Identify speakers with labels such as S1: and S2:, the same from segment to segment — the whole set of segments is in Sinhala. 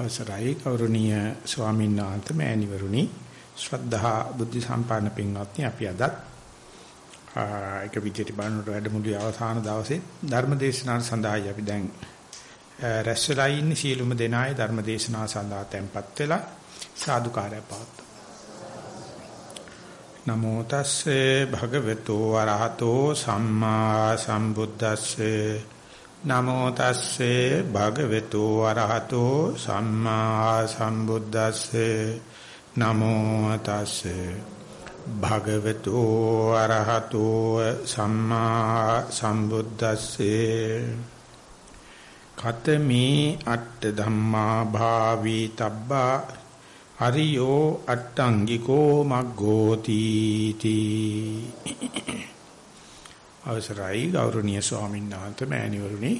S1: අවසරයි. ගෞරවනීය ස්වාමීන් වහන්සේ මෑණිවරුනි. ශ්‍රද්ධා බුද්ධ සම්පන්න පින්වත්නි අපි අදත් එක විදිහට බලනකොට වැඩමුළුවේ අවසාන දවසේ ධර්ම දේශනාව සඳහායි අපි දැන් රැස් වෙලා ඉන්නේ. සීලුම දෙනායේ ධර්ම දේශනාව සඳහා tempත් වෙලා සාදුකාරය පවත්වමු. නමෝ තස්සේ භගවතු වරහතෝ සම්මා සම්බුද්දස්සේ නමෝ තස්සේ භගවතු වරහතෝ සම්මා සම්බුද්දස්සේ. නමෝ තස්සේ භගවතු වරහතෝ සම්මා සම්බුද්දස්සේ. කතමේ අට්ඨ ධම්මා භාවී තබ්බා. අරියෝ අට්ටංගිකෝ මග්ගෝති තී අවසරයි ගෞරවනීය ස්වාමීන් වහන්සේ මෑණිවරුනි.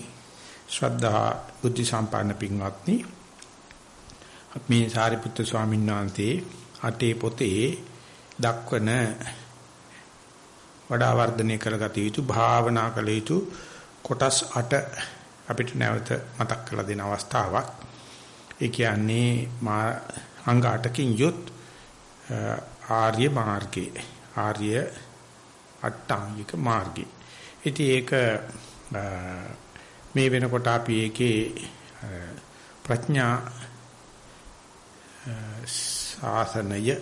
S1: ශ්‍රද්ධා බුද්ධ සම්පන්න පින්වත්නි. අපි සාරිපුත්‍ර ස්වාමීන් වහන්සේ අටේ පොතේ දක්වන වඩා වර්ධනය කරගත යුතු භාවනා කළ යුතු කොටස් 8 අපිට නැවත මතක් කරලා දෙන අවස්ථාවක්. ඒ කියන්නේ මා අංග 8කින් යුත් ආර්ය මාර්ගයේ ආර්ය අට්ටාංගික මාර්ගය. ඉතින් ඒක මේ වෙනකොට අපි ඒකේ ප්‍රඥා සාසනය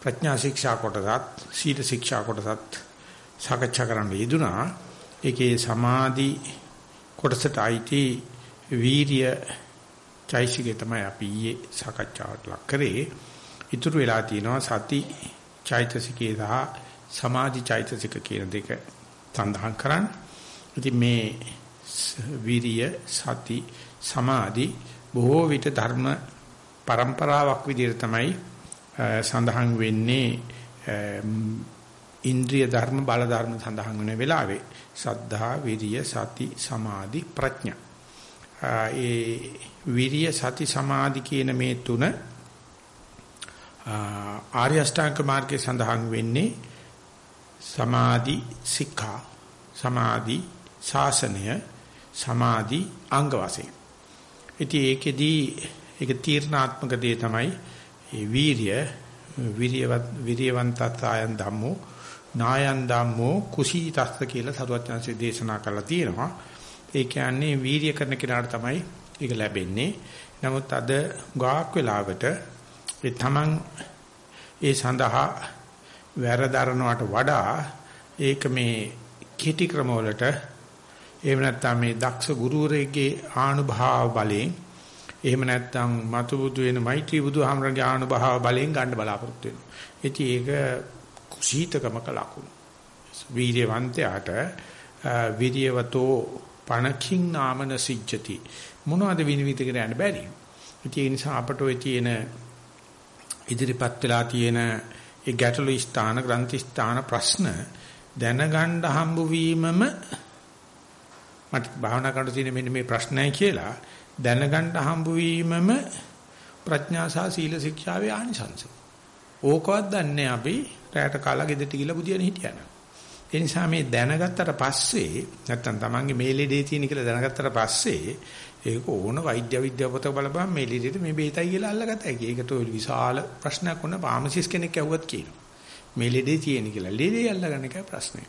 S1: ප්‍රඥා ශික්ෂා කොටසත් සීල ශික්ෂා කොටසත් සාකච්ඡා කරන්න යෙදුනා. ඒකේ සමාධි කොටසට අයිති වීරිය චෛසිකේ තමයි අපි ඊයේ සාකච්ඡාවට ලක් කරේ. ඉතුරු වෙලා තියෙනවා සති චෛතසිකේ සහ සමාධි චෛතසික කියන දෙක සඳහන් කරන්නේ. ඉතින් මේ විරිය සති සමාධි බොහෝ විට ධර්ම પરම්පරාවක් විදිහට තමයි සඳහන් වෙන්නේ ඉන්ද්‍රිය ධර්ම බල ධර්ම සඳහන් වෙන වෙලාවේ සද්ධා විරිය සති සමාධි ප්‍රඥා ඒ විරිය සති සමාධි කියන මේ තුන ආර්ය අෂ්ටාංග මාර්ගයේ සඳහන් වෙන්නේ සමාධි සික්ඛා සමාධි ශාසනය සමාධි අංග වශයෙන්. ඉතින් ඒකෙදී ඒක තීර්ණාත්මක දේ තමයි ඒ වීරිය විරියවත් විරියවන්තතායන් ධම්මෝ නායන් ධම්මෝ කුසීතස්ස කියලා සරුවචනසේ දේශනා කරලා තියෙනවා. ඒ කියන්නේ වීරිය කරන කෙනාට තමයි ඒක ලැබෙන්නේ. නමුත් අද ගාක් වෙලාවට ඒ තමන් ඒ සඳහා වැරදරනවට වඩා ඒක මේ කෙටි ක්‍රම වලට එහෙම නැත්නම් මේ දක්ෂ ගුරුවරයෙක්ගේ ආනුභාව බලයෙන් එහෙම නැත්නම් මතු බුදු වෙන මෛත්‍රී බුදුහාමරගේ ආනුභාව බලයෙන් ගන්න බලාපොරොත්තු වෙනවා. ඉතින් ඒක කුසීතකමක ලකුණු. වීර්යවන්තයාට විරියවතෝ පණකින් නාමන සිජ්ජති මොනවද විනිවිදගෙන යන්න බැරි. ඉතින් ඒ නිසා අපට ඔය තියෙන ඉදිරිපත් වෙලා තියෙන ඒ ගැටළු ස්ථාන ග්‍රන්ථි ස්ථාන ප්‍රශ්න දැනගන්න හම්බ වීමම මට භාවනා කරන්න තියෙන මෙන්න මේ ප්‍රශ්නයි කියලා දැනගන්න හම්බ වීමම ප්‍රඥා සහ සීල ශික්ෂාවේ ආනිසංස. ඕකවත් දන්නේ අපි රැයට කාලා ගෙදරට ගිහලා බුදියන හිටියන. ඒ නිසා මේ දැනගත්තට පස්සේ නැත්තම් තමන්ගේ මේ ලෙඩේ තියෙන කියලා දැනගත්තට පස්සේ ඒක ඕන වෛද්‍ය විද්‍යාව පොත බලපුවම මේ ලෙඩේට මේ බේතයි කියලා අල්ලගත්තා. ඒකට විශාල ප්‍රශ්නයක් වුණා ෆාමසිස් කෙනෙක් ඇහුවත් කියනවා. මේ ලෙඩේ තියෙන කියලා. ලෙඩේ අල්ලගන්න එකයි ප්‍රශ්නේ.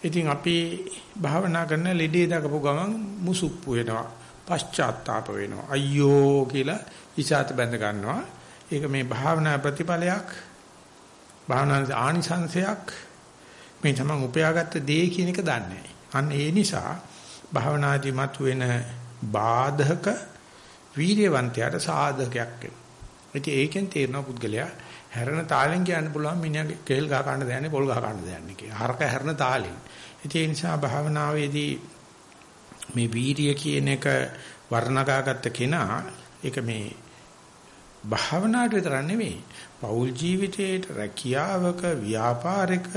S1: ඉතින් අපි භාවනා කරන ලෙඩේ දකපු ගමන් මුසුප්පු වෙනවා. පශ්චාත්තාප වෙනවා. අයියෝ කියලා ඉසాత බැඳ ගන්නවා. ඒක මේ භාවනා ප්‍රතිඵලයක්. භාවනා ආනිසංශයක්. මේ තමන් උපයාගත්ත දේ කියන එක දන්නේ අන්න ඒ නිසා භාවනාදී මතුවෙන බාධක වීර්යවන්තයාට සාධකයක් වෙනවා. ඉතින් ඒකෙන් තේරෙනවා පුද්ගලයා හැරෙන තාලෙන් කියන්න පුළුවන් මිනිහා කෙල් ගහ ගන්න දයන්නේ පොල් ගහ ගන්න දයන්නේ කියලා. හරක හැරෙන තාලෙන්. ඒ නිසා භාවනාවේදී මේ වීරිය කියන එක වර්ණගාගත්ත කෙනා ඒක මේ භාවනාවට විතර නෙවෙයි. පෞල් ජීවිතයේට රැකියාවක ව්‍යාපාරික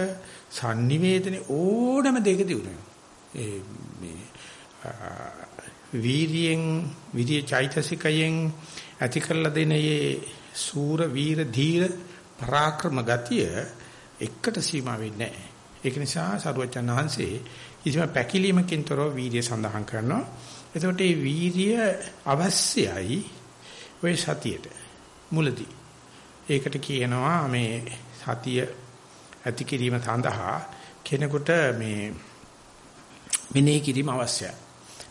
S1: sannivedane ඕනම දෙයක දිනුනවා. ඒ මේ වීරියෙන් විරිය චෛතසිකයෙන් ඇති කරලා දෙන මේ සූර වීර ධීර පරාක්‍රම ගතිය එකට සීමා වෙන්නේ නැහැ. ඒක නිසා සරුවචන් වහන්සේ කිසිම පැකිලීමකින් තොරව වීර්ය සඳහන් කරනවා. එතකොට මේ වීර්ය අවශ්‍යයි. ඔය සතියට මුලදී. ඒකට කියනවා මේ සතිය ඇති කිරීම සඳහා කෙනෙකුට මේ මෙනෙහි කිරීම අවශ්‍යයි.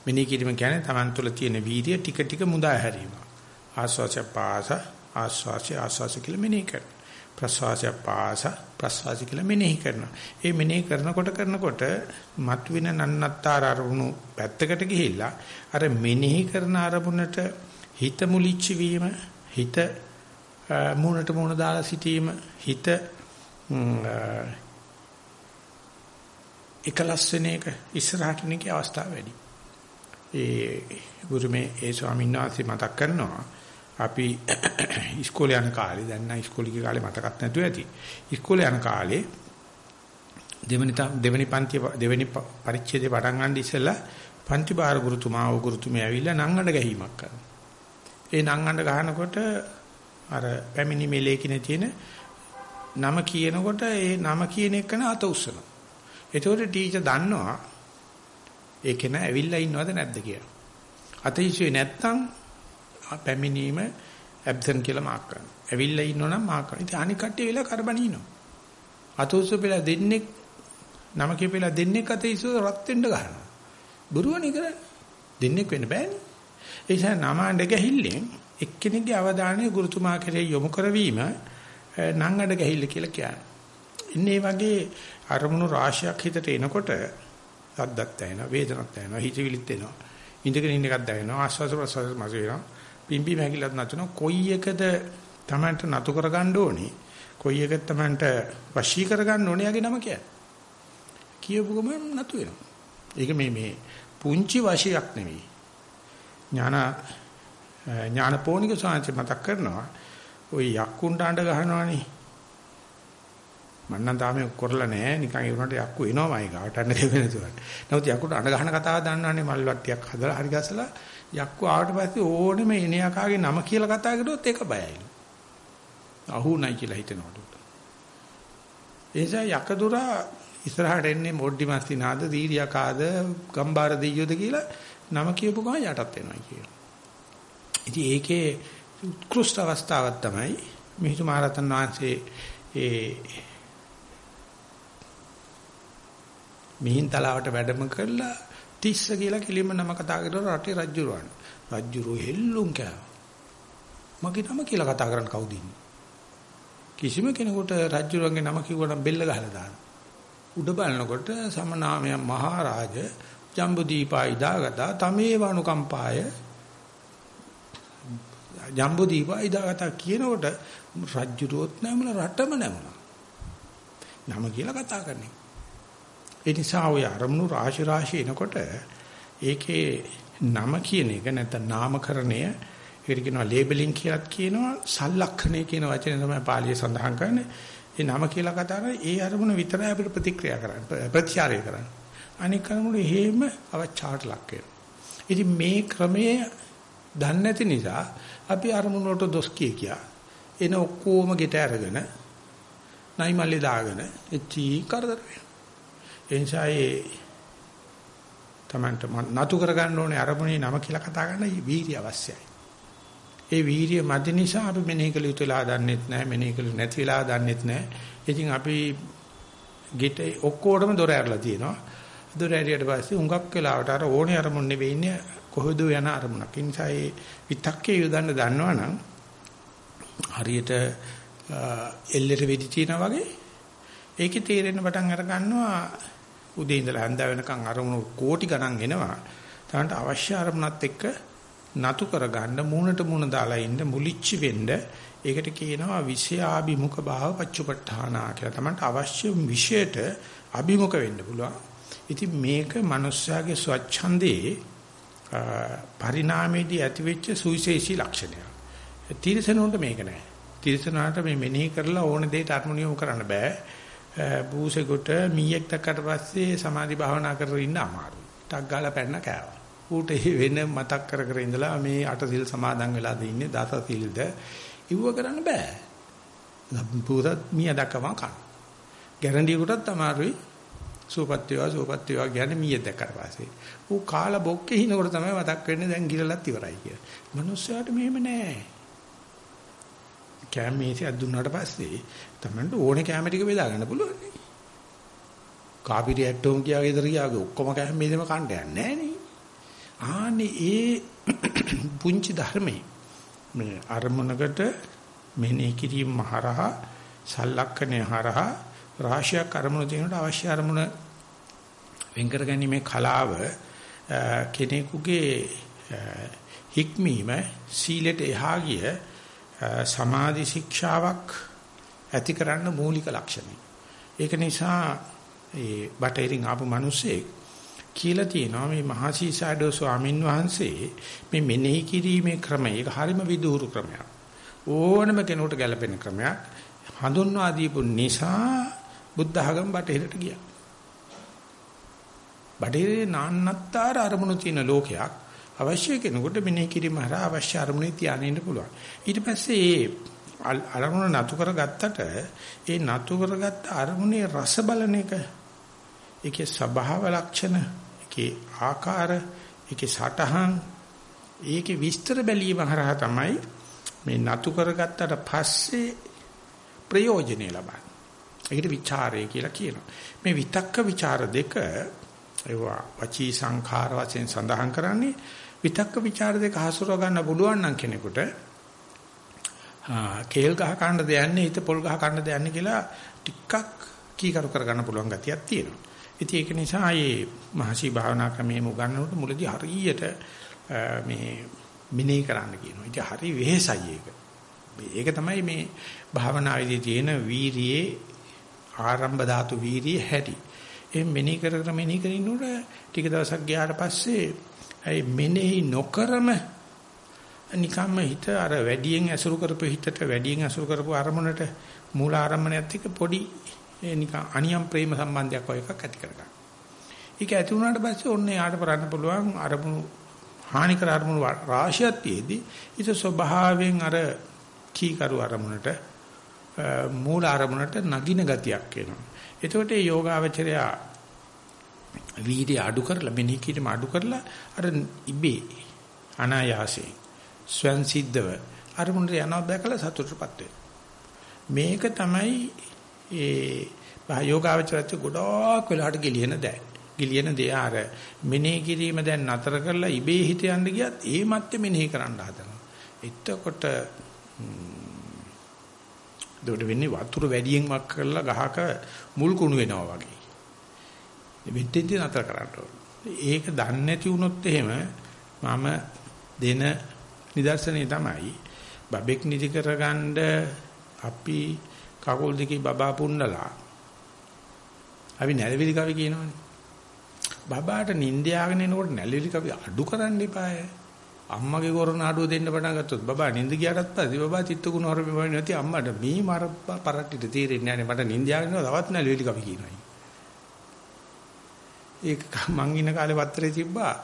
S1: මෙනෙහි කිරීම කියන්නේ Taman තුල තියෙන වීර්ය ටික ටික මුදා හැරීම. ආස්වාස පාස ආස්වාස ආස්වාස කියලා මෙනෙහි කරනවා. ප්‍රසවාසය පාස ප්‍රසවාසය කියලා මෙනෙහි කරනවා. ඒ මෙනෙහි කරනකොට කරනකොට මතුවෙන නන්නත්තර අරමුණු පැත්තකට ගිහිල්ලා අර මෙනෙහි කරන අරමුණට හිත මුලිච්ච වීම හිත මූණට මූණ දාලා සිටීම හිත එකලස් වෙන එක ඉස්සරහට නිකේ අවස්ථාව වැඩි. ඒ ගුරුමේ ඒ ස්වාමීන් වහන්සේ මතක් කරනවා අපි ඉස්කෝලේ යන කාලේ දැන් නම් ඉස්කෝලේ කාලේ මතකත් නැතුව ඇති. ඉස්කෝලේ යන කාලේ දෙවෙනි දෙවෙනි පන්ති දෙවෙනි පරිච්ඡේදේ පටන් ගන්න ඉස්සෙල්ලා පන්ති බාර ගුරුතුමා ඕ ගුරුතුමිය ඇවිල්ලා නංගඬ ගැහිමක් කරනවා. ඒ නංගඬ ගහනකොට අර පැමිණි මෙලේකිනේ තියෙන නම කියනකොට ඒ නම කියන එකන අත උස්සනවා. එතකොට ටීචර් දන්නවා ඒක න ඇවිල්ලා ඉන්නවද නැද්ද කියලා. අත ඉස්සුවේ නැත්තම් පැමිණීම ඇබ්සන් කියලා මාක් කරනවා. ඇවිල්ලා ඉන්නවනම් මාක් කරනවා. ඉතින් අනික කට්ටිය වෙලා කරබනිනවා. අත උස්සපෙලා දෙන්නේ නම කියපෙලා දෙන්නේ අත ඉස්සුව රත් වෙන්න ගන්නවා. බොරුවනේ කරන්නේ. දෙන්නේ වෙන්න බෑනේ. ඒ නිසා නමාඬ ගැහිල්ලෙන් එක්කෙනෙක්ගේ අවධානය ගුරුතුමා කෙරෙහි යොමු කරවීම නංගඩ ගැහිල්ල කියලා කියන්නේ. ඉන්නේ වගේ අරමුණු රාශියක් හිතට එනකොට සද්දක් දැනෙනවා, වේදනක් දැනෙනවා, හිතවිලිත් එනවා. ඉඳගෙන ඉන්න එකක් දැනෙනවා, ආස්වාද ප්‍රසවාස මස වෙනවා. පිම්බි මහැකිලත් නැතුන කොයි එකද Tamanට නතු කරගන්න ඕනේ? කොයි එකද Tamanට වශී කරගන්න ඕනේ යගේ නම කියන්නේ. කියපු ගමන් නතු වෙනවා. ඒක මේ මේ පුංචි වශයක් නෙවෙයි. ඥාන ඥානපෝනික සාංශ මතක් කරනවා. ওই යක්කුන්ට අඬ ගහනවනේ. මම නම් තාම කරලා නැහැ. නිකන් ඒ උනට යක්කු එනවාමයි ගාවට අඬ දෙවෙන තුරට. නමුත් යක්කුට අඬ ගහන කතාව දන්නවනේ මල් වට්ටියක් හදලා හරි ගසලා යක්කු ආවට පස්සේ ඕනෙම එන යකාගේ නම කියලා කතා කරුවොත් ඒක බයයිලු. අහුණයි කියලා හිතනකොට. එනිසා යකදුරා ඉස්සරහට එන්නේ මොඩ්ඩි මස්තිනාද දීරියකාද ගම්බාර දෙයියෝද කියලා නම කියපු ගමන් යටත් වෙනවා කියලා. ඉතින් ඒකේ උත්කෘෂ්ඨ අවස්ථාවක් තමයි මිහිඳු මහරහතන් වහන්සේ ඒ මිහින්තලාවට වැඩම කරලා තිස්ස කියලා කිලිම නම කතා කරලා රටේ රජුරවන්න. රජුරෝ හෙල්ලුම් කෑවා. මගේ නම කියලා කතා කරන්න කවුද ඉන්නේ? කිසිම කෙනෙකුට රජුරන්ගේ නම කිව්වනම් බෙල්ල ගහලා දානවා. උඩ බලනකොට සමනාමය මහරජ ජම්බුදීපා ඉදාගතා තමේ වනුකම්පාය ජම්බුදීපා ඉදාගතා කියනකොට රජුරුවොත් නැමල රටම නැමුණා. නම කියලා කතා කරන්නේ. ඒ නිසා ඔය අරමුණු රාශි රාශි එනකොට ඒකේ නම කියන එක නැත්නම් නාමකරණය ඒකට කියනවා ලේබලින් කියලාත් කියනවා සලලක්ෂණය කියන වචනේ තමයි පාලිය සඳහන් කරන්නේ. ඒ නම කියලා කතා කරන්නේ ඒ අරමුණ විතරයි අපිට ප්‍රතික්‍රියා කරන්න ප්‍රතිචාරය කරන්න. අනික අරමුණ හේම අවචාට ලක් වෙනවා. ඉතින් මේ ක්‍රමයේ දන්නේ නැති නිසා අපි අරමුණ වලට දොස් කිය කියා එන ඔක්කොම ගෙට අරගෙන නයි මල්ලේ දාගෙන එච්චි කරදර වෙනවා. ඒ නිසා ඒ Tamanට නතු කරගන්න ඕනේ අරමුණේ නම කියලා කතා කරන වීර්ය අවශ්‍යයි. ඒ වීර්ය මැදි නිසා අපි මෙනෙහි කළ යුතු වෙලා දන්නෙත් නැහැ මෙනෙහි කළ නැති වෙලා දන්නෙත් නැහැ. ඉතින් අපි ගෙට ඔක්කොටම දොර ඇරලා තියෙනවා. දොර ඇරියට පස්සේ හුඟක් වෙලාවට අර ඕනේ අරමුණ නෙවෙයි ඉන්නේ කොහෙද යන අරමුණක්. ඒ නිසා ඒ විතක්කේ යොදන්න දන්නවනම් හරියට එල්ලෙට වෙඩි තියනා වගේ ඒකේ තේරෙන්න පටන් අර ගන්නවා උදේ ඉඳලා හැන්ද වෙනකන් අරමුණු කෝටි ගණන් එනවා. තමන්ට අවශ්‍ය අරමුණත් එක්ක නතු කරගන්න මූණට මූණ දාලා ඉන්න මුලිච්ච වෙන්න ඒකට කියනවා විෂයාභිමුඛ භාව පච්චුපට්ඨානා කියලා. තමන්ට අවශ්‍ය විෂයට අභිමුඛ වෙන්න පුළුවන්. ඉතින් මේක මනුස්සයාගේ ස්වච්ඡන්දේ පරිණාමයේදී ඇතිවෙච්ච සුවිශේෂී ලක්ෂණයක්. තිරසනුන්ට මේක නෑ. තිරසනාට මේ මෙනෙහි කරලා ඕන දෙයකට අර්මුණියම කරන්න බෑ. බූසෙකුට මීයක් දැක්කට පස්සේ සමාධි භාවනා කරගෙන ඉන්න අමාරුයි. ටක් ගාලා පැන්න කෑවා. ඌට වෙන මතක් කර කර ඉඳලා මේ අට සිල් සමාදන් වෙලාද ඉන්නේ දස සිල්ද ඉව්ව කරන්න බෑ. බූසත් මීය දැක්කම කන. ගැරන්ඩියකටත් අමාරුයි. සූපත් වේවා සූපත් වේවා කියන්නේ මීය දැක්කට පස්සේ. ඌ කාලා බොක්කේ හිනකොට තමයි මතක් වෙන්නේ දැන් ගිරලත් ඉවරයි කියලා. මිනිස්සයාට මෙහෙම නෑ. කෑම මේසයක් දුන්නාට පස්සේ Tamanට ඕනේ කෑම ටික බෙදා ගන්න පුළුවන් නේ. කාපිරි ඇට්ටෝම් කියා ගෙදර ගියාගේ ඔක්කොම කෑම මේසෙම කන්න යන්නේ නැහැ නේ. ආනේ ඒ පුංචි ධර්මයේ මේ අරමුණකට මෙනෙහි කිරීම හරහා සලක්කනේ හරහා රාශියක් අරමුණු දෙනකොට අවශ්‍ය අරමුණ වෙන් කර ගැනීමේ කලාව කෙනෙකුගේ හික්මීම සීලෙට එහා ගිය සමාධි ශික්ෂාවක් ඇති කරන්න මූලික ලක්ෂණයි. ඒක නිසා ඒ බටේරින් ආපු මිනිස්සේ කියලා තියෙනවා මේ මහසී සාඩෝ ස්වාමින් වහන්සේ මේ මෙනෙහි කිරීමේ ක්‍රමය ඒක හරිම විදුහුරු ක්‍රමයක්. ඕනම කෙනෙකුට ගැළපෙන ක්‍රමයක්. හඳුන්වා දීපු නිසා බුද්ධ ආගම බටහිරට ගියා. බටහිරේ නාන්නත්තර අරමුණු තියෙන ලෝකයක් අවශ්‍ය කෙනෙකුට මෙනෙහි කිරීම හරහා අවශ්‍ය අරමුණේ තියාගෙන ඉන්න පුළුවන්. ඊට පස්සේ ඒ අරමුණ නතු කරගත්තට ඒ නතු කරගත්ත අරමුණේ රස බලන එක ඒකේ ස්වභාව ලක්ෂණ ඒකේ ආකාර ඒකේ සටහන් ඒකේ විස්තර බැලීම හරහා තමයි මේ නතු කරගත්තට පස්සේ ප්‍රයෝජනෙ ලබන්නේ. ඒකට ਵਿਚාරය කියලා කියනවා. මේ විතක්ක ਵਿਚාර දෙක ඒවා වචී සංඛාර වශයෙන් සඳහන් කරන්නේ විතක්ක ਵਿਚාර දෙක හසුරව ගන්න පුළුවන් නම් කෙනෙකුට කේල් ගහ කන්න දෙයන්නේ හිත පොල් ගහ කන්න දෙයන්නේ කියලා ටිකක් කීකරු කර ගන්න පුළුවන් ගතියක් තියෙනවා. ඉතින් ඒක නිසා මේ මහසි භාවනා ක්‍රමයේ උගන්වනකොට මුලදී හරියට මේ මිනේ කරන්න කියනවා. ඉතින් හරි වෙහෙසයි ඒක. ඒක තමයි මේ භාවනාවේදී තියෙන වීරියේ ආරම්භ ධාතු වීරිය හැටි. ඒ මෙනෙහි කර කර මෙනෙහි කරිනොට ටික දවසක් ගියාට පස්සේ ඒ මෙනෙහි නොකරම නිකම්ම හිත අර වැඩියෙන් ඇසුරු කරපු හිතට වැඩියෙන් ඇසුරු කරපු අරමුණට මූල ආරම්භණයත් එක්ක පොඩි නිකන් අනියම් ප්‍රේම සම්බන්ධයක් වගේ එකක් ඇති කරගන්න. ඒක ඇති වුණාට පස්සේ ඔන්න යාට කරන්න පුළුවන් අරමුණු හානිකර අරමුණු රාශියක් තියේදී ඊට ස්වභාවයෙන් අර කීකරු අරමුණට මූල අරමුණට නගින ගතියක් එනවා. එතකොට මේ යෝගාවචරය වීර්ය අඩු කරලා මෙනෙහි කිරීම අඩු කරලා අර ඉබේ අනායාසයෙන් ස්වයන් සිද්ධව අරමුණට යනවා දැකලා සතුටටපත් මේක තමයි ඒ යෝගාවචරයට ගොඩක් වෙලාට ගෙලියන දෑ. ගෙලියන දේ ආර මෙනෙහි කිරීම දැන් නතර කරලා ඉබේ හිත යන්න ගියත් ඒ මැත්තේ මෙනෙහි කරන්න හදනවා. එතකොට දොඩ වෙන්නේ වතුර වැඩියෙන් වක් කරලා ගහක මුල් කුණු වෙනවා වගේ. මෙතෙන්දී නතර කරන්න ඒක දන්නේ නැති වුණොත් එහෙම මම දෙන නිදර්ශනේ තමයි බබෙක් නිදි කරගන්න අපි කකුල් දෙකේ බබා පුන්නලා අපි නැලවිලි කවි කියනවනේ. බබාට නිින්ද යාගෙන එනකොට නැලවිලි කවි අඩු කරන්න එපාය. අම්මගේ කොරණ අඩුව දෙන්න පටන් ගත්තොත් බබා නිින්ද ගියාටත් පස්සේ බබා චිත්තකුණ හොරපෙන්නේ නැති අම්මට මේ මර පරට්ටිට තීරෙන්නේ නැහැ මට නිින්ද යාගෙන තවත් නැලවිලි කවි කියනවා. ඒක මං ඉන්න කාලේ පත්‍රේ තිබ්බා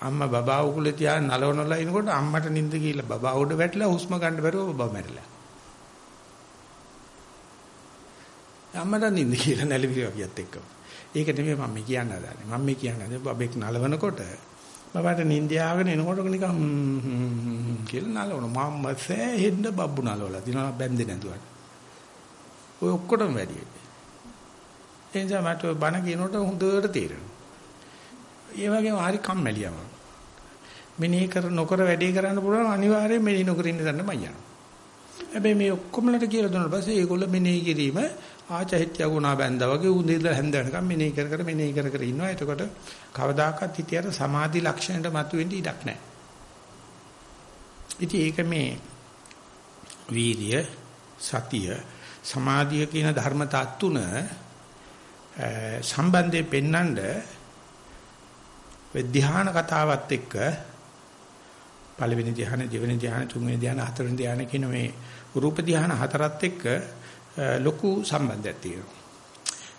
S1: අම්මා බබා උකුලේ තියාගෙන නලවනලා ඉනකොට අම්මට නිින්ද ගිහිල්ලා බබා උඩ වැටලා හුස්ම ගන්න බැරුව බබා මැරිලා. අම්මට නිින්ද කියලා නැලවිලි කවියත් එක්කම. ඒක නෙමෙයි මම කියන්න හදන්නේ. මම කියන්න හදන්නේ බබෙක් නලවනකොට බබාට නිින්ද යාගෙන එනකොට නිකන් කියලා නලවන මම සෑහෙන්න බබ්බු නලවලා දිනවා බැන්දේ නැතුවට. ඔය ඔක්කොටම වැඩි. ඒ නිසා මට බණ කියනකොට හොඳට තේරෙනවා. ඒ වගේම හරි කම්මැලියම. මෙනෙහි කර නොකර වැඩේ කරන්න පුළුවන් අනිවාර්යයෙන් මෙනෙහි නොකර ඉන්න දන්න මයියා. හැබැයි මේ ඔක්කොමලට කියලා දුන්නාට පස්සේ ඒගොල්ලෝ මෙනෙහි කිරීම ආචහිත්‍ය ගුණා බැඳා වගේ උදේ ඉඳලා හැන්ද වෙනකම් මෙනෙහි කර කර මෙනෙහි කර කර ඉන්නවා. එතකොට කවදාකවත් හිතියට සමාධි ලක්ෂණයට මතුවෙන්න ඉඩක් නැහැ. ඉතින් ඒක මේ වීර්ය සතිය සමාධිය කියන ධර්මතා තුන සම්බන්ධයෙන් පෙන්වන්න ධ්‍යාන කතාවත් එක්ක පළවෙනි ධ්‍යාන දෙවෙනි ධ්‍යාන තුන්වෙනි ධ්‍යාන හතරවෙනි ධ්‍යාන කියන මේ රූප ධ්‍යාන හතරත් එක්ක ලොකු සම්බන්ධයක් තියෙනවා.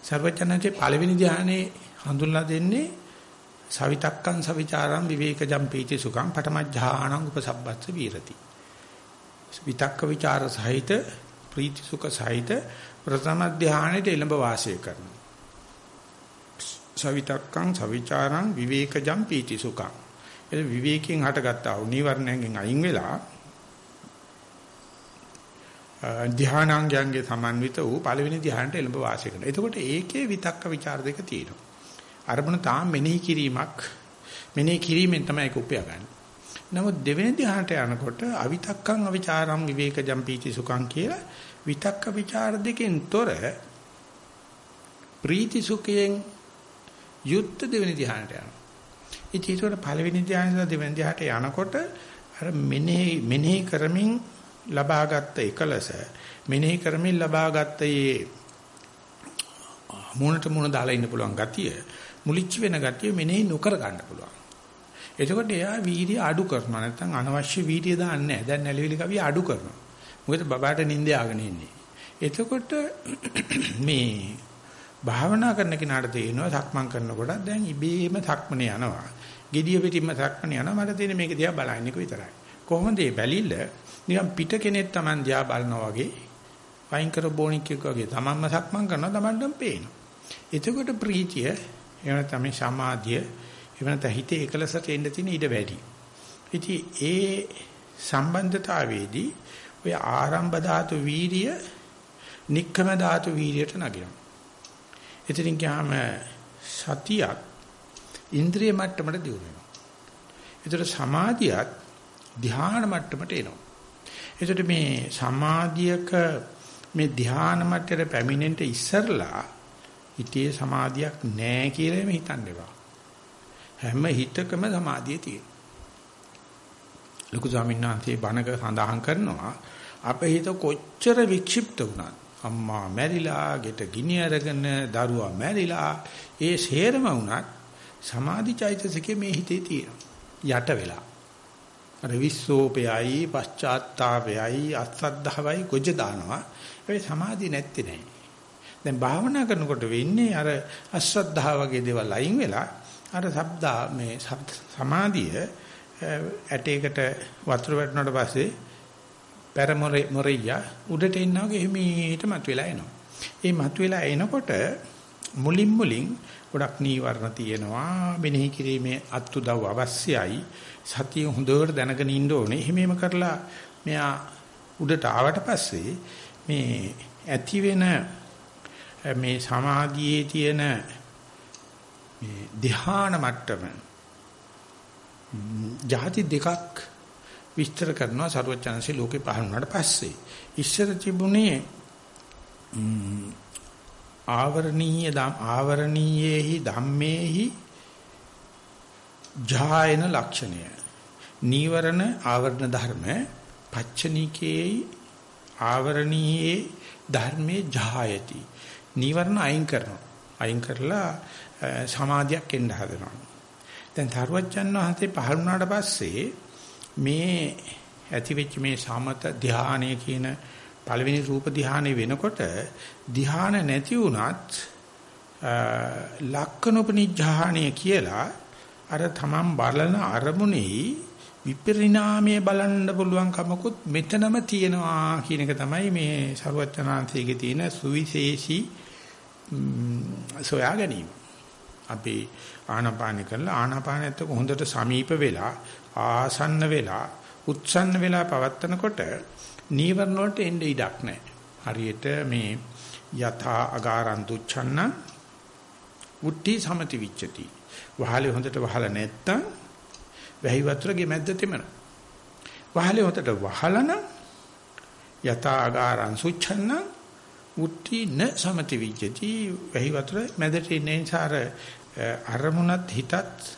S1: සර්වඥාන්සේ පළවෙනි ධ්‍යානයේ හඳුන්ලා දෙන්නේ සවිතක්කං සවිචාරං විවේකජම් පීති සුඛං පඨමඥානං උපසබ්බත්ස විරති. විතක්ක ਵਿਚාර සහිත ප්‍රීති සුඛ සහිත ප්‍රථම ධ්‍යානෙට එළඹ වාසය කරනවා. සවිතක්කං සවිචාරං විවේකජම් පීති සුඛං. ඒ විවේකයෙන් හටගත්තා වූ නීවරණයෙන් අයින් වෙලා ධානාංගයන්ගේ සමන්විත වූ පළවෙනි ධානයට එළඹ වාසය කරනවා. එතකොට ඒකේ විතක්ක ਵਿਚාර දෙක තියෙනවා. අරමුණ තාම මෙනෙහි කිරීමක් මෙනෙහි කිරීමෙන් තමයි ඒක උපයාගන්නේ. නමුත් දෙවෙනි ධානයට යනකොට අවිතක්කං අවිචාරම් විවේකජම් පීති සුඛං කියලා විතක්ක ਵਿਚාර දෙකෙන් තොර ප්‍රීති සුඛයෙන් යුක්ත දෙවෙනි ධ්‍යානට යනවා. ඉතින් ඒකට පළවෙනි ධ්‍යානෙ දෙවෙනි ධ්‍යානට යනකොට අර මෙනෙහි මෙනෙහි කරමින් ලබාගත් එකලස මෙනෙහි කරමින් ලබාගත් මේ මුණට මුණ දාලා ඉන්න පුළුවන් ගතිය මුලිච්ච වෙන ගතිය මෙනෙහි නොකර ගන්න පුළුවන්. එතකොට එයා වීර්ය අඩු කරනවා නැත්නම් අනවශ්‍ය වීර්ය දාන්නේ නැහැ. දැන් නැලවිලි කවිය අඩු කරනවා. මොකද බබාට නිින්ද යාගෙන ඉන්නේ. එතකොට මේ භාවනා කරන කෙනාට තේරෙනවා සක්මන් කරනකොට දැන් ඉබේම සක්මනේ යනවා. gediya pitimma සක්මනේ යනවා. මට තියෙන මේක දිහා බලන්න එක විතරයි. කොහොමද මේ බැලිල්ල නිකන් පිට කෙනෙක් Taman දිහා බලනවා වගේ වයින් කර බොනික් එක වගේ Tamanම සක්මන් කරනවා Tamanටම පේනවා. එතකොට ප්‍රීතිය එහෙම තමයි සමාධිය එහෙම නැත්නම් හිතේ එකලසට එන්න තියෙන ඉඩ වැඩි. ඉතින් ඒ සම්බන්ධතාවයේදී ඔය ආරම්භ ධාතු වීරිය නික්කම ධාතු වීරියට නගිනවා. එතනින් ගියාම සතියක් ඉන්ද්‍රිය මට්ටමට දියුණු වෙනවා. ඒතර සමාධියත් ධ්‍යාන මට්ටමට එනවා. ඒතර මේ සමාධියක මේ ධ්‍යාන මට්ටමට පැමිණෙන්න ඉස්සරලා හිතේ සමාධියක් නැහැ කියලා එමෙ හිතන්න එපා. හැම හිතකම සමාධිය තියෙනවා. ලොකු ස්වාමීන් වහන්සේ බණක සඳහන් කරනවා අපේ හිත කොච්චර වික්ෂිප්ත වුණත් අම්මා මැරිලා, ගෙට ගිනි අරගෙන, දරුවා මැරිලා, ඒ සේරම වුණත් සමාධි චෛතසිකේ මේ හිතේ තියෙනවා. යට වෙලා. අර විස්සෝපයයි, පශ්චාත්තාපයයි, අස්සද්ධාවයි ගොජ දානවා. ඒ සමාධි නැත්තේ නෑ. දැන් භාවනා කරනකොට වෙන්නේ අර අශ්‍රද්ධාව වගේ දේවල් අයින් වෙලා අර ශබ්දා මේ සමාධිය ඇටයකට වතුර වැටුණාට පස්සේ පෙරමොරේ මොරියා උඩට එනවා එහෙමීට මතුවලා එනවා. ඒ මතුවලා එනකොට මුලින් මුලින් ගොඩක් නීවරණ තියෙනවා. මෙනෙහි කිරීමේ අත්උදව් අවශ්‍යයි. සතිය හොඳට දැනගෙන ඉන්න ඕනේ. එහෙමම කරලා මෙයා උඩට ආවට පස්සේ මේ ඇති වෙන මේ සමාධියේ තියෙන මේ ධ්‍යාන මට්ටම ජාති දෙකක් විස්තර කරනවා සරුවචනන්සේ ලෝකේ පහළ වුණාට පස්සේ. ඉස්සර තිබුණේ ආවරණීය ධම් ආවරණීයේහි ධම්මේහි ජායන ලක්ෂණය. නීවරණ ආවරණ ධර්ම පච්චනිකේ ආවරණීයේ ධර්මේ ජායති. නීවරණ අයින් කරනවා. අයින් කරලා සමාධියක් එන්න හදනවා. දැන් තරුවච්චන් වහන්සේ පහළ වුණාට පස්සේ මේ ඇති වෙච්ච මේ සමත ධානය කියන පළවෙනි රූප ධානය වෙනකොට ධාන නැති වුණත් ලක්කනෝපනිඥාණය කියලා අර තමන් බලන අරමුණේ විපරිණාමයේ බලන්න පුළුවන් කමකුත් මෙතනම තියෙනවා කියන එක තමයි මේ ਸਰුවචනාංශයේ තියෙන සුවිශේෂී සොයා ගැනීම. අපි ආනාපාන කරලා ආනාපානයත් හොඳට සමීප වෙලා ආසන්න වෙලා උත්සන්න වෙලා පවත්නකොට නීවරණ වලට එන්නේ ඉඩක් නැහැ. හරියට මේ යථා අගාරන්තුච්ඡන්න උට්ටි සමති විච්ඡති. වහලේ හොඳට වහලා නැත්තම් වැහි වතුරගේ මැද්ද තෙමන. වහලේ හොඳට වහලා නම් යථා අගාරං සුච්ඡන්න උට්ටි න සමති විච්ඡති. වැහි වතුර මැදට ඉන්නේ නිසා අරමුණත් හිතත්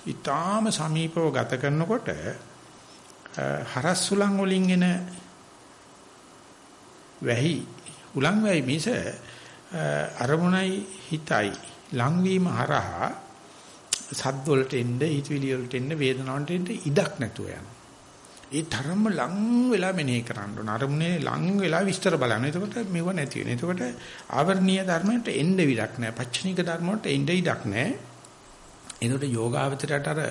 S1: ඊටාම සමීපව ගත කරනකොට හරස් සුලං වලින් එන වැහි උලං වැහි මිස අරමුණයි හිතයි ලංවීම හරහා සද්ද වලට එන්න හිතවිලි වලට එන්න වේදනාවට එන්න ඉඩක් නැතුව යනවා. ඒ තරම්ම ලං වෙලා මෙනෙහි කරන්න ඕන. අරමුණේ ලං වෙලා විස්තර බලන්න. එතකොට මෙව නැති වෙන. එතකොට ආවර්ණීය ධර්මයට එන්න විඩක් නැහැ. පච්චනික ධර්ම වලට එන්න ඉඩක් නැහැ. එතකොට යෝගාවචරයට අර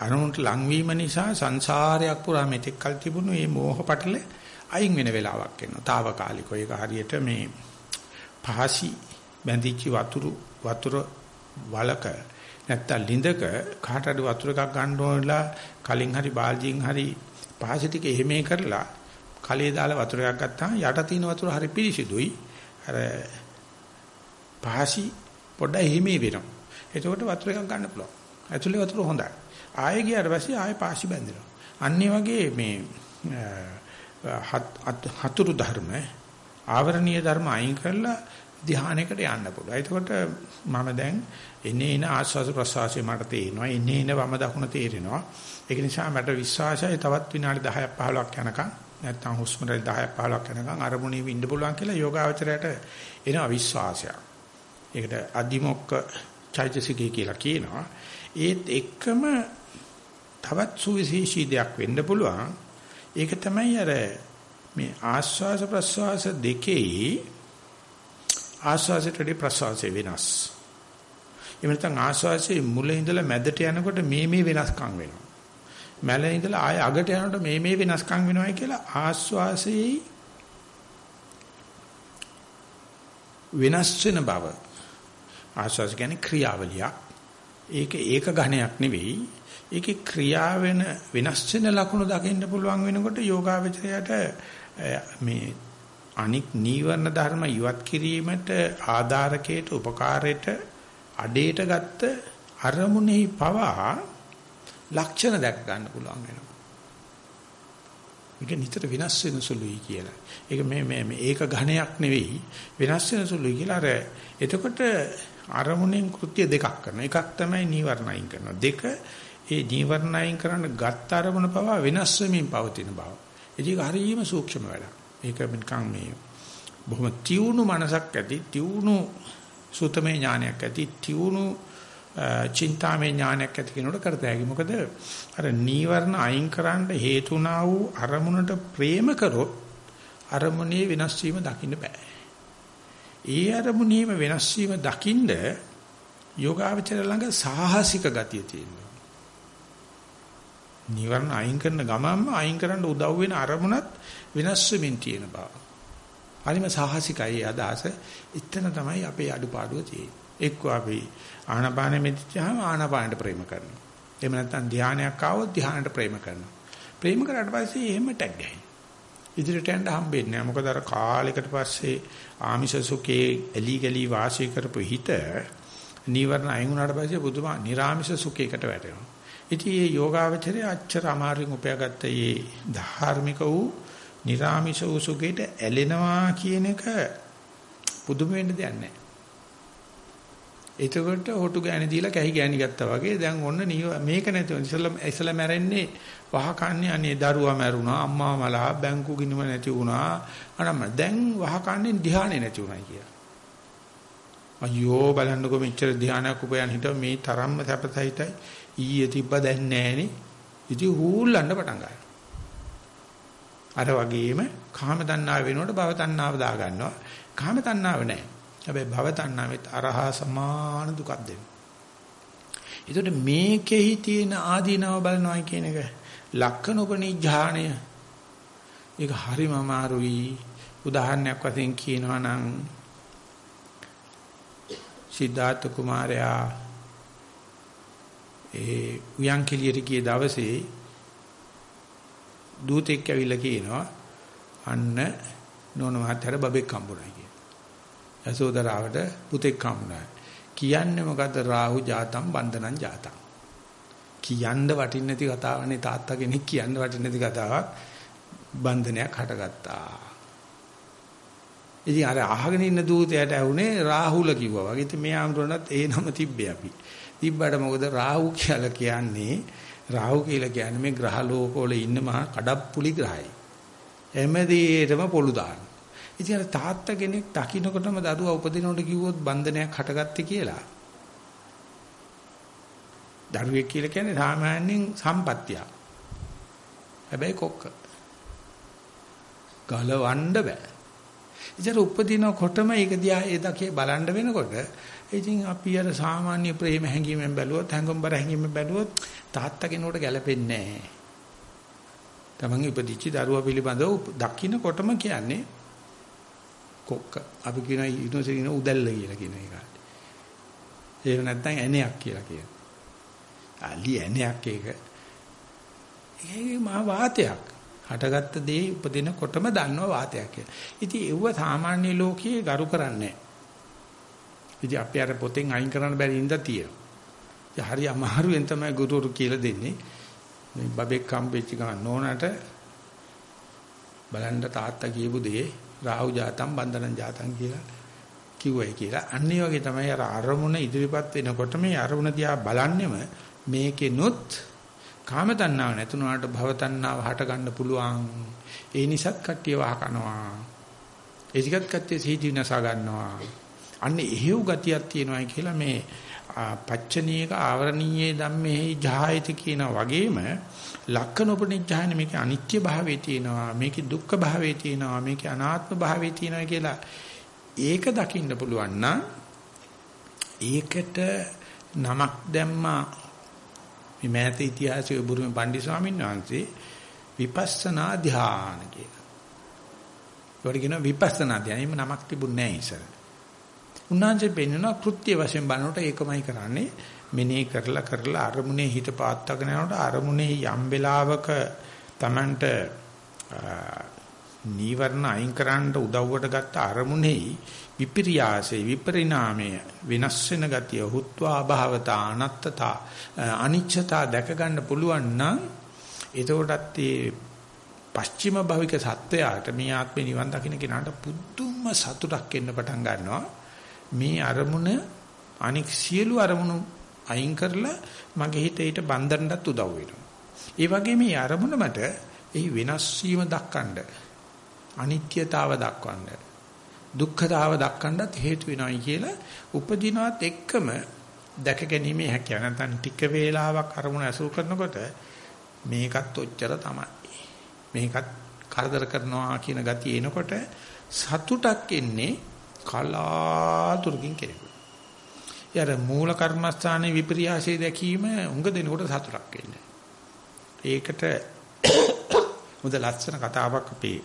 S1: අනුන්ට ලංවීම නිසා සංසාරයක් පුරා මෙතෙක් කල් තිබුණු මේ මෝහ පටල අයින් වෙන වෙලාවක් එනවා. తాවකාලිකව ඒක හරියට මේ පහසි බැඳිච්ච වතුරු වතුර වලක නැත්තම් ලිඳක කාට හරි වතුර එකක් ගන්න ඕනලා කලින් හරි බාල්දියෙන් හරි පහසි ටික එහෙමේ කරලා කලයේ දාලා වතුරයක් ගත්තාම යට තියෙන වතුර හරි පිරිසිදුයි. අර පහසි පොඩ්ඩක් හිමී වෙනවා. එතකොට වතුර එකක් ගන්න පුළුවන්. ඇතුලේ වතුර හොඳයි. ආයෙ ගියාට පස්සේ ආයෙ පාසි බැඳෙනවා. අන්න වගේ මේ හතුරු ධර්ම ආවරණීය ධර්ම අයින් කරලා ධානයකට යන්න පුළුවන්. එතකොට මම දැන් එන්නේ එන ආස්වාස ප්‍රසවාසය මට තේරෙනවා. එන්නේ එන වම දකුණ තේරෙනවා. ඒක නිසා මට විශ්වාසයි තවත් විනාඩි 10ක් 15ක් යනකම් නැත්නම් හුස්ම රැලි 10ක් 15ක් යනකම් අරමුණේ ඉන්න පුළුවන් කියලා යෝගාවචරයට එන අවිශ්වාසයක්. ඒකට අදිමොක්ක චෛතසිකය කියලා කියනවා. ඒත් එක්කම තවත් සුවිශේෂී දෙයක් වෙන්න පුළුවන්. ඒක තමයි අර මේ ආස්වාස ප්‍රස්වාස දෙකේ ආස්වාසයට ප්‍රස්වාසයේ වෙනස්. එහෙම නැත්නම් ආස්වාසයේ මුල ඉඳලා මැදට යනකොට මේ මේ වෙනස්කම් වෙනවා. මැල ඉඳලා ආය අගට යනකොට මේ මේ වෙනස්කම් වෙනවායි කියලා ආස්වාසයේ වෙනස් වෙන බව ආස්වාස කියන්නේ ක්‍රියාවලියක්. ඒක ඒක ඝණයක් නෙවෙයි. ඒකේ ක්‍රියා වෙන වෙනස් වෙන ලක්ෂණ දකින්න පුළුවන් වෙනකොට යෝගාවචරයට මේ අනික් නීවරණ ධර්ම ඉවත් කිරීමට ආධාරකයට උපකාරයට අඩේට ගත්ත අරමුණෙහි පවා ලක්ෂණ දැක් ගන්න පුළුවන් වෙනවා. මේක නිතර වෙනස් වෙන සුළුයි කියලා. ඒක මේ මේ ඒක ඝණයක් නෙවෙයි වෙනස් වෙන සුළුයි කියලා අර එතකොට අරමුණෙන් කෘත්‍ය දෙකක් කරනවා. එකක් තමයි නීවරණ අයින් කරනවා. දෙක ඒ නීවරණ අයින් කරන්න ගත් අරමුණ පවා වෙනස් වෙමින් පවතින බව. ඒක හරියම සූක්ෂම වැඩක්. ඒක නිකන් මේ බොහොම තියුණු මනසක් ඇති තියුණු සුතමේ ඥානයක් ඇති තියුණු චින්තාමේ ඥානයක් ඇති කෙනෙකුට කරත හැකි. මොකද අර නීවරණ අයින් කරන්න හේතුණා වූ අරමුණට ප්‍රේම කරොත් අරමුණේ වෙනස් වීම දකින්න බෑ. ඒ අරමුණේම වෙනස් වීම දකින්න යෝගාවචර ළඟ සාහසික ගතිය තියෙනවා. නිවර්ණ අයින් කරන ගමන්ම අයින් කරන්න උදව් වෙන අරමුණත් වෙනස් වෙමින් තියෙන බව. හරිම සාහසිකයි අදහස. එතන තමයි අපේ අඩුපාඩුව තියෙන්නේ. එක්ක අපි ආනාපානෙ මෙදිච්චාම ආනාපානට ප්‍රේම කරනවා. එහෙම නැත්නම් ධානයක් ආවොත් ධානයට ප්‍රේම කරනවා. ප්‍රේම කරාට පස්සේ එහෙම ටැග් ගහනවා. ඉදිරියට යන්න හම්බෙන්නේ නැහැ. මොකද අර කාලයකට පස්සේ ආමිෂ සුඛේ එලි ගලි වාසය කරපු හිත නීවරණ අයින් වුණාට පස්සේ බුදුමා නිර්ාමිෂ සුඛයකට වැටෙනවා. ඉතින් මේ යෝගාවචරයේ අච්චර අමාරුවෙන් උපයාගත්ත මේ ධාර්මික වූ නිර්ාමිෂ වූ සුඛයට ඇලෙනවා කියන එක පුදුම වෙන්න දෙයක් නැහැ. එතකොට හොටු ගෑණි දීලා කැහි ගෑණි ගත්තා වගේ දැන් ඔන්න මේක නැතුව ඉස්සලා ඉස්සලා මැරෙන්නේ වහකන්නේ අනේ දරුවා මැරුණා අම්මා මලා බැංකු ගිණුම නැති වුණා අනම දැන් වහකන්නේ ධානය නැති වුණා කියලා. අයියෝ බලන්නකො මෙච්චර ධානයක් උපයන් හිට මේ තරම්ම සැපසහිතයි ඊයේ තිබ්බ දැන් නැහෙනේ. ඉතින් හූල්ලන්න පටන් ගන්නවා. අර වගේම කාම තණ්හාව වෙනකොට භව තණ්හාව දා ගන්නවා. කාම තණ්හාව නැහැ. හැබැයි භව තණ්හාවෙත් අරහා සමාන දුකක් දෙනවා. ඒකට මේකෙහි තියෙන ආදීනව බලනවා කියන එක ලක්කනෝපනිඥාණය ඒක හරිම අමාරුයි. උදාහරණයක් වශයෙන් කියනවා නම් සිද්ධාර්ථ කුමාරයා ඒ උයන්කිලියට ගිය දවසේ දූතෙක් ඇවිල්ලා කියනවා අන්න නෝන මහත්තයාට බබෙක් හම්බුනා කියලා. යසෝදරාවට පුතෙක් හම්බුනා. කියන්නේ මොකද්ද රාහු ජාතම් බන්ධනං ජාතම්. කියන්න වටින්නේ නැති කතාවනේ තාත්තා කෙනෙක් කියන්න වටින්නේ නැති කතාවක් බන්ධනයක් හටගත්තා. ඉතින් අර අහගෙන ඉන්න දූතයාට ඇහුනේ රාහුල කිව්වා වගේ. ඉතින් මේ ආම්රණත් ඒ නම තිබ්බේ අපි. තිබ්බට මොකද රාහු කියලා කියන්නේ රාහු කියලා කියන්නේ මේ ග්‍රහ ලෝකවල ඉන්න මහා කඩප්පුලි ග්‍රහයි. හැමදේටම පොළු දාන. ඉතින් අර තාත්තා කෙනෙක් දකින්නකොටම දරුවා උපදිනකොට කිව්වොත් බන්ධනයක් හටගත්තේ කියලා. දරුවෙක් කියලා කියන්නේ සාමාන්‍යයෙන් සම්පත්තියක්. හැබැයි කොක්ක. ගලවන්න බෑ. ඉතින් උපදිනකොටම ඒක දිහා ඒ දකේ බලන්න වෙනකොට ඉතින් අපි අර සාමාන්‍ය ප්‍රේම හැඟීමෙන් බැලුවොත් හැඟුම්බර හැඟීමෙන් බැලුවොත් තාත්තා කෙනෙකුට ගැලපෙන්නේ නැහැ. තමන්ගේ ඉපදිච්ච දරුවා පිළිබඳව දකින්නකොටම කියන්නේ කොක්ක. අපි කියන යුනිවර්සිටි උදැල්ල කියලා කියන එක. ඒක නැත්නම් ඇණයක් කියලා කියනවා. අලි ඇණයක් ඒක. ඒක මහා වාතයක්. හටගත්ත දේ උපදිනකොටම දන්නවා වාතයක් කියලා. ඉතින් ඒව සාමාන්‍ය ලෝකයේ ගරු කරන්නේ ඉතින් අපි අර පොතෙන් අයින් කරන්න බැරි ඉඳ තියෙනවා. ඉතින් හරි අමාරුවෙන් තමයි ගුරුවරු කියලා දෙන්නේ. මේ බබෙක් හම්බෙච්ච ගමන් නෝනට බලන්න තාත්තා කියපු දේ රාහු ජාතම් බන්ධනං ජාතම් කියලා කිව්වයි කියලා. අන්න ඒ වගේ තමයි අර අරමුණ ඉදිරිපත් වෙනකොට මේ අරමුණ දිහා බලන්නෙම මේකෙනොත් කාම තණ්හාව නැතුණාට භව තණ්හාව හට ගන්න පුළුවන්. ඒ නිසාත් කට්ටිය වහ කනවා. ඒ ටිකත් කට්ටිය සීදී නසා ගන්නවා. අන්න එහෙව් ගතියක් තියෙනවා කියලා මේ පච්චනීයක ආවරණීයේ ධම්මේ ජායති කියන වගේම ලක්කන උපනිඥාන මේකේ අනිත්‍ය භාවයේ තියෙනවා මේකේ දුක්ඛ භාවයේ තියෙනවා මේකේ අනාත්ම භාවයේ තියෙනවා කියලා ඒක දකින්න පුළුවන් නම් ඒකට නමක් දැම්මා මේ මෑත ඉතිහාසයේ බුරුමේ පණ්ඩි ස්වාමීන් වහන්සේ විපස්සනා ධ්‍යාන කියලා. ඒකට කියනවා විපස්සනා ධ්‍යාන. එහෙම නමක් තිබුණේ නැහැ ඉස්සර. උන්වහන්සේ පෙන්වනවා කෘත්‍ය වශයෙන් බලනකොට ඒකමයි කරන්නේ. මෙනෙහි කරලා කරලා අරමුණේ හිත පාත්තගෙන යනකොට අරමුණේ යම් වෙලාවක Tamanට නීවරණ අයින් කරන්න උදව්වට ගත්ත අරමුණෙහි විපිරියාසේ විපරිණාමය වෙනස් වෙන ගතිය හුත්වා අභවතා අනත්තතා අනිච්චතා දැක ගන්න පුළුවන් නම් එතකොටත් මේ පස්චිම භවික සත්වයාට මේ ආත්මේ නිවන් දකින්න කෙනාට පුදුම සතුටක් එන්න පටන් ගන්නවා මේ අරමුණ අනික් සියලු අරමුණු අයින් කරලා මගේ හිතේ ඊට බන්ධනටත් උදව් වෙනවා. ඒ වගේ මේ අරමුණ මට එහි වෙනස් වීම දක්වන්න අනිත්‍යතාව දක්වන්න දුක්ඛතාව දක්වන්නත් හේතු වෙනවයි කියලා උපදිනවත් එක්කම දැක ගැනීමේ හැකියාව නැත්නම් ටික වේලාවක් අරමුණ ඇසුරු කරනකොට මේකත් ඔච්චර තමයි මේකත් කරදර කරනවා කියන ගතිය එනකොට සතුටක් එන්නේ කලාතුරකින් කෙරෙනවා. යාර මූල කර්මස්ථානයේ විපර්යාසය දැකීම උඟ දෙනකොට සතුටක් එන්නේ. ඒකට මුද ලස්සන කතාවක් අපේ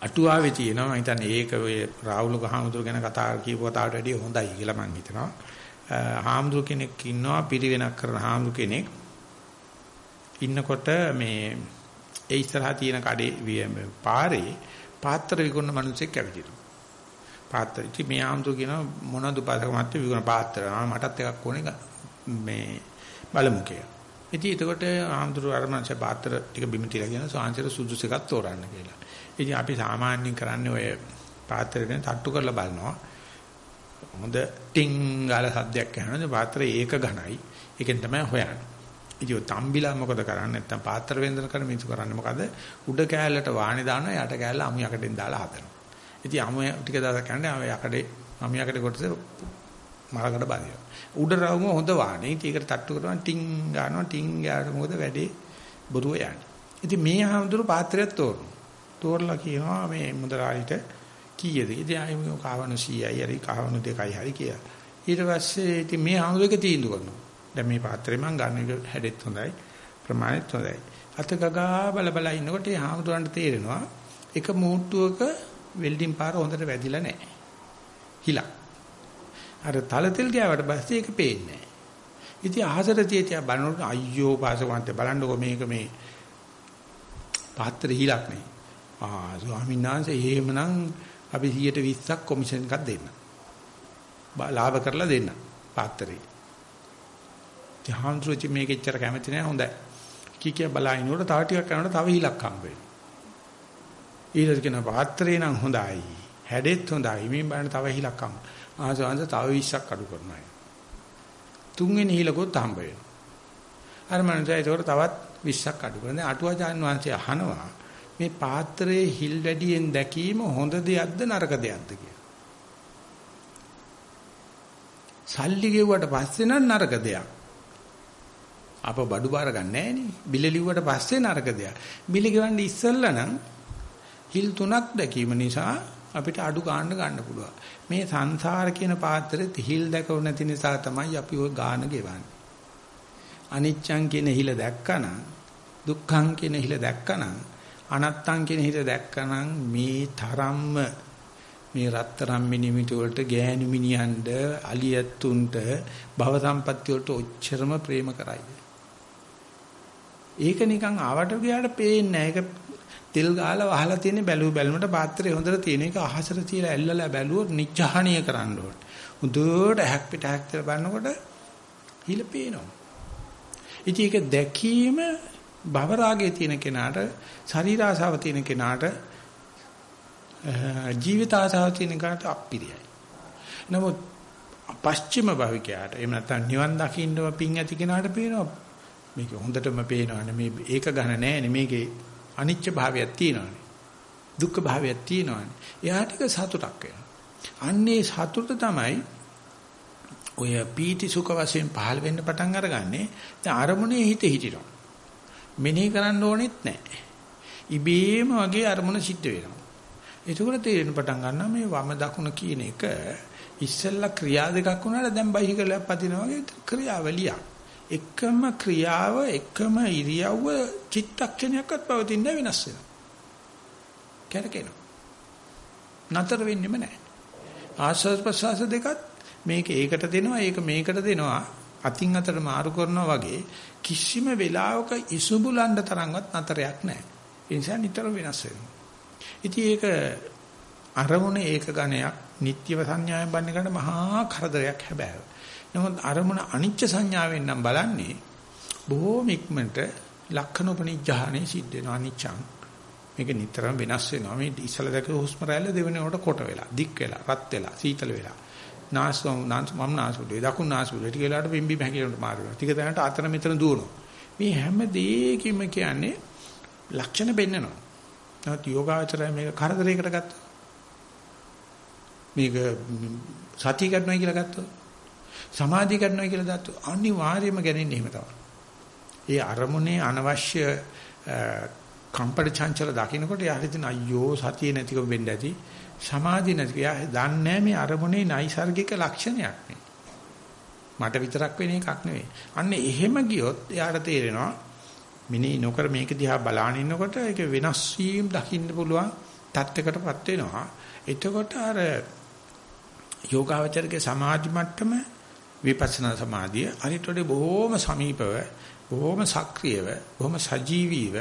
S1: අටුවාවේ තියෙනවා මම හිතන්නේ ඒක ඔය රාහුල ගහමුදුර ගැන කතා කියපු කතාවට වැඩිය හොඳයි කියලා මම හිතනවා. හාමුදුර කෙනෙක් ඉන්නවා පිරිවෙනක් කරන හාමුදුර කෙනෙක් ඉන්නකොට මේ ඒ ඉස්සරහා තියෙන කඩේ පාරේ පාත්‍ර විකුණන මිනිස්සෙක් ඇවිදිනවා. පාත්‍ර ඉති මේ හාමුදුර කියනවා මොනවද උපාසක මහත්තය විකුණ පාත්‍ර මටත් එකක් ඕනේ මේ බලමු කියලා. ඉතින් එතකොට හාමුදුර අරමංශ පාත්‍ර ටික බිම තියලා කියන සාංශර සුදුසු එකක් තෝරන්න කියලා. ඉතින් අපි සාමාන්‍යයෙන් කරන්නේ ඔය පාත්‍රයෙන් තට්ටු කරලා බලනවා. හොඳ ටින් ගාලා සද්දයක් ඇහෙනවද පාත්‍රය ඒක ඝනයි. ඒකෙන් තමයි හොයන්නේ. ඉතින් තම්බිලා මොකද කරන්නේ නැත්තම් පාත්‍ර වේදන කරන මිනිස්සු කරන්නේ මොකද? උඩ කෑල්ලට වාණි දානවා යට කෑල්ල අමු යකඩෙන් දාලා හදනවා. ඉතින් අමු ටික දාලා කියන්නේ අමු යකඩේ අමු යකඩේ කොටස මරකට බඳිනවා. උඩ රවුම හොඳ වාණි. ඉතින් ඒකට තට්ටු කරනවා ටින් ගන්නවා ටින් ගානකොට මොකද වැඩේ බොරුව යන්නේ. ඉතින් මේ හැමදෙරු පාත්‍රයක් තෝරනවා. තෝරලා කියනවා මේ මුදලාලිට කීයද? ඉතින් ආයෙම කවණු 100යි හරි කවණු 2යි හරි කියලා. ඊට පස්සේ ඉතින් මේ ආමුදක තීන්දුව කරනවා. දැන් මේ පාත්‍රේ මං ගන්න එක හැඩෙත් හොඳයි ප්‍රමාණෙත් හොඳයි. අත ගගා බල බල ඉන්නකොට ඒ ආමුදුරන්ට තේරෙනවා එක මූට්ටුවක වෙල්ඩින් පාර හොඳට වැදිලා නැහැ. හිලා. අර තල තෙල් ගෑවට පස්සේ ඒක පේන්නේ නැහැ. ඉතින් අහසට තියතිය බලනකොට අයියෝ පාසකවන්ත බලන්නකො මේක මේ පාත්‍රය හිලක් නේ. ආ ස්වාමීන් වහන්සේ එහෙමනම් අපි 120ක් කොමිෂන් එකක් දෙන්න. ලාභ කරලා දෙන්න පාත්‍රේ. ජහන්තුචි මේක එච්චර කැමති නෑ හොඳයි. කී කිය බලයිනකොට තව ටිකක් කරනකොට තව හිලක් හම්බ වෙනවා. ඊට කියන පාත්‍රේ නම් හොඳයි. හැඩෙත් හොඳයි. මේ බලන්න තව හිලක් හම්බ. ආසවන්ත තව 20ක් අඩු කරනවා. තුන්වෙනි හිලකොත් හම්බ වෙනවා. අර මනුස්සයා ඒකට තවත් 20ක් අඩු කරනවා. දැන් අටුවාචාන් වහන්සේ අහනවා මේ පාත්‍රයේ හිල් වැඩියෙන් දැකීම හොඳ දෙයක්ද නරක දෙයක්ද කියලා. සල්ලි ගෙව්වට පස්සේ නම් නරක දෙයක්. අප බඩු බාර ගන්න නෑනේ. බිල ලිව්වට පස්සේ නරක දෙයක්. බිල ගෙවන්නේ ඉස්සෙල්ලා නම් හිල් තුනක් දැකීම නිසා අපිට අඩු ගන්න ගන්න පුළුවන්. මේ සංසාර කියන පාත්‍රෙත් හිල් දැකව නැති නිසා තමයි අපි ওই ගාන ගෙවන්නේ. අනිච්චං කියන හිල දැක්කනම් දුක්ඛං කියන හිල දැක්කනම් අනත්තං කියන හිත දැක්කනම් මේ තරම්ම මේ රත්තරන් මිනිමිටි වලට ගෑනු මිනිහන්ඩ අලියත්තුන්ට භව සම්පත්‍ය වලට ඔච්චරම ප්‍රේම කරයිද ඒක නිකන් ආවට ගියාට පේන්නේ නැහැ. ඒක තෙල් ගාලා වහලා තියෙන බැලුව බැලුමට පාත්‍රය හොඳට තියෙන එක අහසට තියලා ඇල්ලලා බැලුවොත් නිච්චහණීය කරන්න ඕනේ. හොඳට හැක් පිට හැක් කියලා බලනකොට හිල පේනවා. ඉතින් ඒක දැකීම භව රාගයේ තියෙන කෙනාට ශරීර ආසාව තියෙන කෙනාට ජීවිත ආසාව තියෙන කෙනාට අප්පිරියයි. නමුත් පශ්චිම භවිකයාට එහෙම නැත්නම් නිවන් දකින්නව පිං ඇති කෙනාට පේනවා මේක හොඳටම පේනවානේ මේ ඒක ගන්න නෑනේ මේකේ අනිච්ච භාවයක් තියෙනවානේ. දුක්ඛ භාවයක් තියෙනවානේ. එයාට ඒක සතුටක් වෙනවා. අන්නේ සතුට තමයි ඔය පීටි සුඛ වශයෙන් පහළ වෙන්න පටන් අරගන්නේ. දැන් අරමුණේ හිත හිටිනවා. මෙනෙහි කරන්න ඕනෙත් නැහැ. ඉබේම වගේ අරමුණ සිද්ධ වෙනවා. එතකොට තේරෙන පටන් ගන්නවා මේ වම දකුණ කියන එක ඉස්සෙල්ලා ක්‍රියා දෙකක් වුණාට දැන් බයිසිකලයක් පදිනවා වගේ ක්‍රියාවලියක්. එකම ක්‍රියාව එකම ඉරියව්ව චිත්තක්ෂණයක්වත් පවතින වෙනස් වෙනවා. කැරකෙනවා. නතර වෙන්නෙම නැහැ. ආස්වාද ප්‍රසවාස දෙකත් මේක ඒකට දෙනවා ඒක මේකට දෙනවා අතින් අතට මාරු කරනවා වගේ කිසිම වෙලාවක ඉසුබුලන්න තරම්වත් නතරයක් නැහැ. ඒ නිසා නිතර වෙනස් වෙනවා. ඉතින් ඒක අරමුණ ඒක ගණයක් නිට්ටයව සංඥාවෙන් බන්නේ කරන මහා කරදරයක් හැබැයි. නමුත් අරමුණ අනිච්ච සංඥාවෙන් නම් බලන්නේ බොහෝම ඉක්මනට ලක්ෂණෝපනිඥානේ සිද්ධ වෙනවා අනිච්චං. මේක නිතරම වෙනස් වෙනවා. මේ ඉස්සල දැක හුස්ම රැල්ල දෙවෙනිවට කොට වෙලා, දික් වෙලා, රත් වෙලා, සීතල වෙලා. නාස්වම් නාස් මම් නාසුඩේ දකුණු නාසුඩේ ටික වෙලාවට පිම්බි හැකිලට මාරු වෙනවා. ටික දැනට අතන මෙතන දුවනවා. මේ හැම දෙයකින්ම කියන්නේ ලක්ෂණ බෙන්නනවා. නමුත් යෝගාචරය මේක කරදරයකට ගත්තා. මේක සතිය කරනවා කියලා ගත්තොත් සමාධිය කරනවා කියලා ගත්තොත් අනිවාර්යයෙන්ම ගැනෙන්නේ එහෙම තමයි. ඒ අරමුණේ අනවශ්‍ය කම්පන චංචල දකින්නකොට යාරිදින අයියෝ සතිය නැතිකම වෙන්න ඇති සමාධිය නැතික යා දන්නේ මේ අරමුණේ නයිසර්ගික ලක්ෂණයක් නේ. මට විතරක් වෙන එකක් නෙවෙයි. අන්න එහෙම ගියොත් එයාට තේරෙනවා මිනී නොකර මේක දිහා බලාගෙන ඉන්නකොට ඒක වෙනස් වීම දකින්න පුළුවන් තත්යකටපත් වෙනවා. එතකොට අර යෝගාවචරගේ සමාධි මට්ටම විපස්සනා සමාධිය අනිතෝඩේ බොහොම සමීපව බොහොම සක්‍රියව බොහොම සජීවීව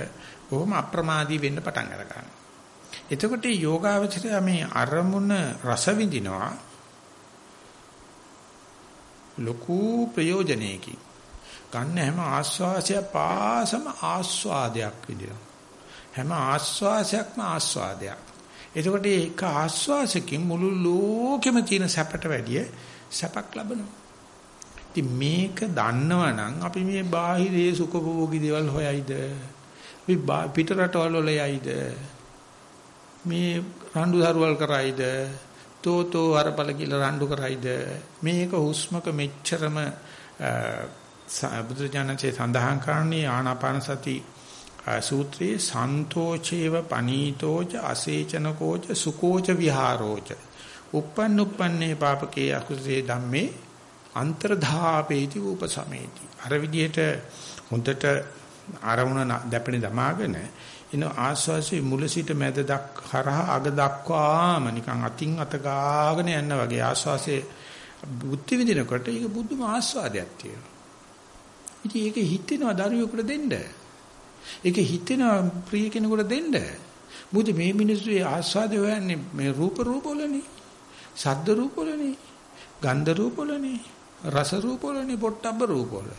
S1: බොහොම අප්‍රමාදී වෙන්න පටන් අර ගන්නවා. එතකොට යෝගාවචරය මේ අරමුණ රස විඳිනවා ලොකු ප්‍රයෝජනයකින් ගන්න හැම ආස්වාසය පාසම ආස්වාදයක් විදිනවා. හැම ආස්වාසයක්ම ආස්වාදයක්. එතකොට ඒක ආස්වාසකින් මුළු ලෝකෙම තියෙන සැපට වැඩිය සැපක් ලබනවා. ඉතින් මේක දන්නවනම් අපි මේ බාහිරේ සුඛභෝගී දේවල් හොයයිද? අපි පිට රටවල් වල යයිද? මේ රණ්ඩු දරුවල් කරයිද? තෝතෝ අරපල කියලා රණ්ඩු කරයිද? මේක හුස්මක මෙච්චරම බුදුරජාණන්සේ සඳහන් කරන්නේ ආනාපාන සති සූත්‍රයේ සන්තෝචේව පනීතෝච අසේචනකෝච සුකෝච විහාරෝච uppන් uppන්නේ පාපකේ අකුසේ ධම්මේ අන්තර්ධාපේති උපසමේති අර විදිහට හොඳට ආරමුණ දැපෙන දමාගෙන ඉන ආස්වාසේ මුල සිට මැද දක් හරහා අග දක්වාම නිකන් අතින් අත ගාගෙන යන වගේ ආස්වාසේ බුද්ධ විදිනකොට ඒක බුදුම ආස්වාදයක් තියෙනවා. ඉතින් ඒක හිතෙනවා දරුවෙකුට දෙන්න. ඒක හිතෙනවා ප්‍රිය කෙනෙකුට දෙන්න. මොකද මේ මිනිස්සු ආස්වාද හොයන්නේ මේ රූප රූපවලනේ. ශබ්ද රූපවලනේ. ගන්ධ රූපවලනේ. රස රූපවලනේ. පොට්ටබ්බ රූපවල.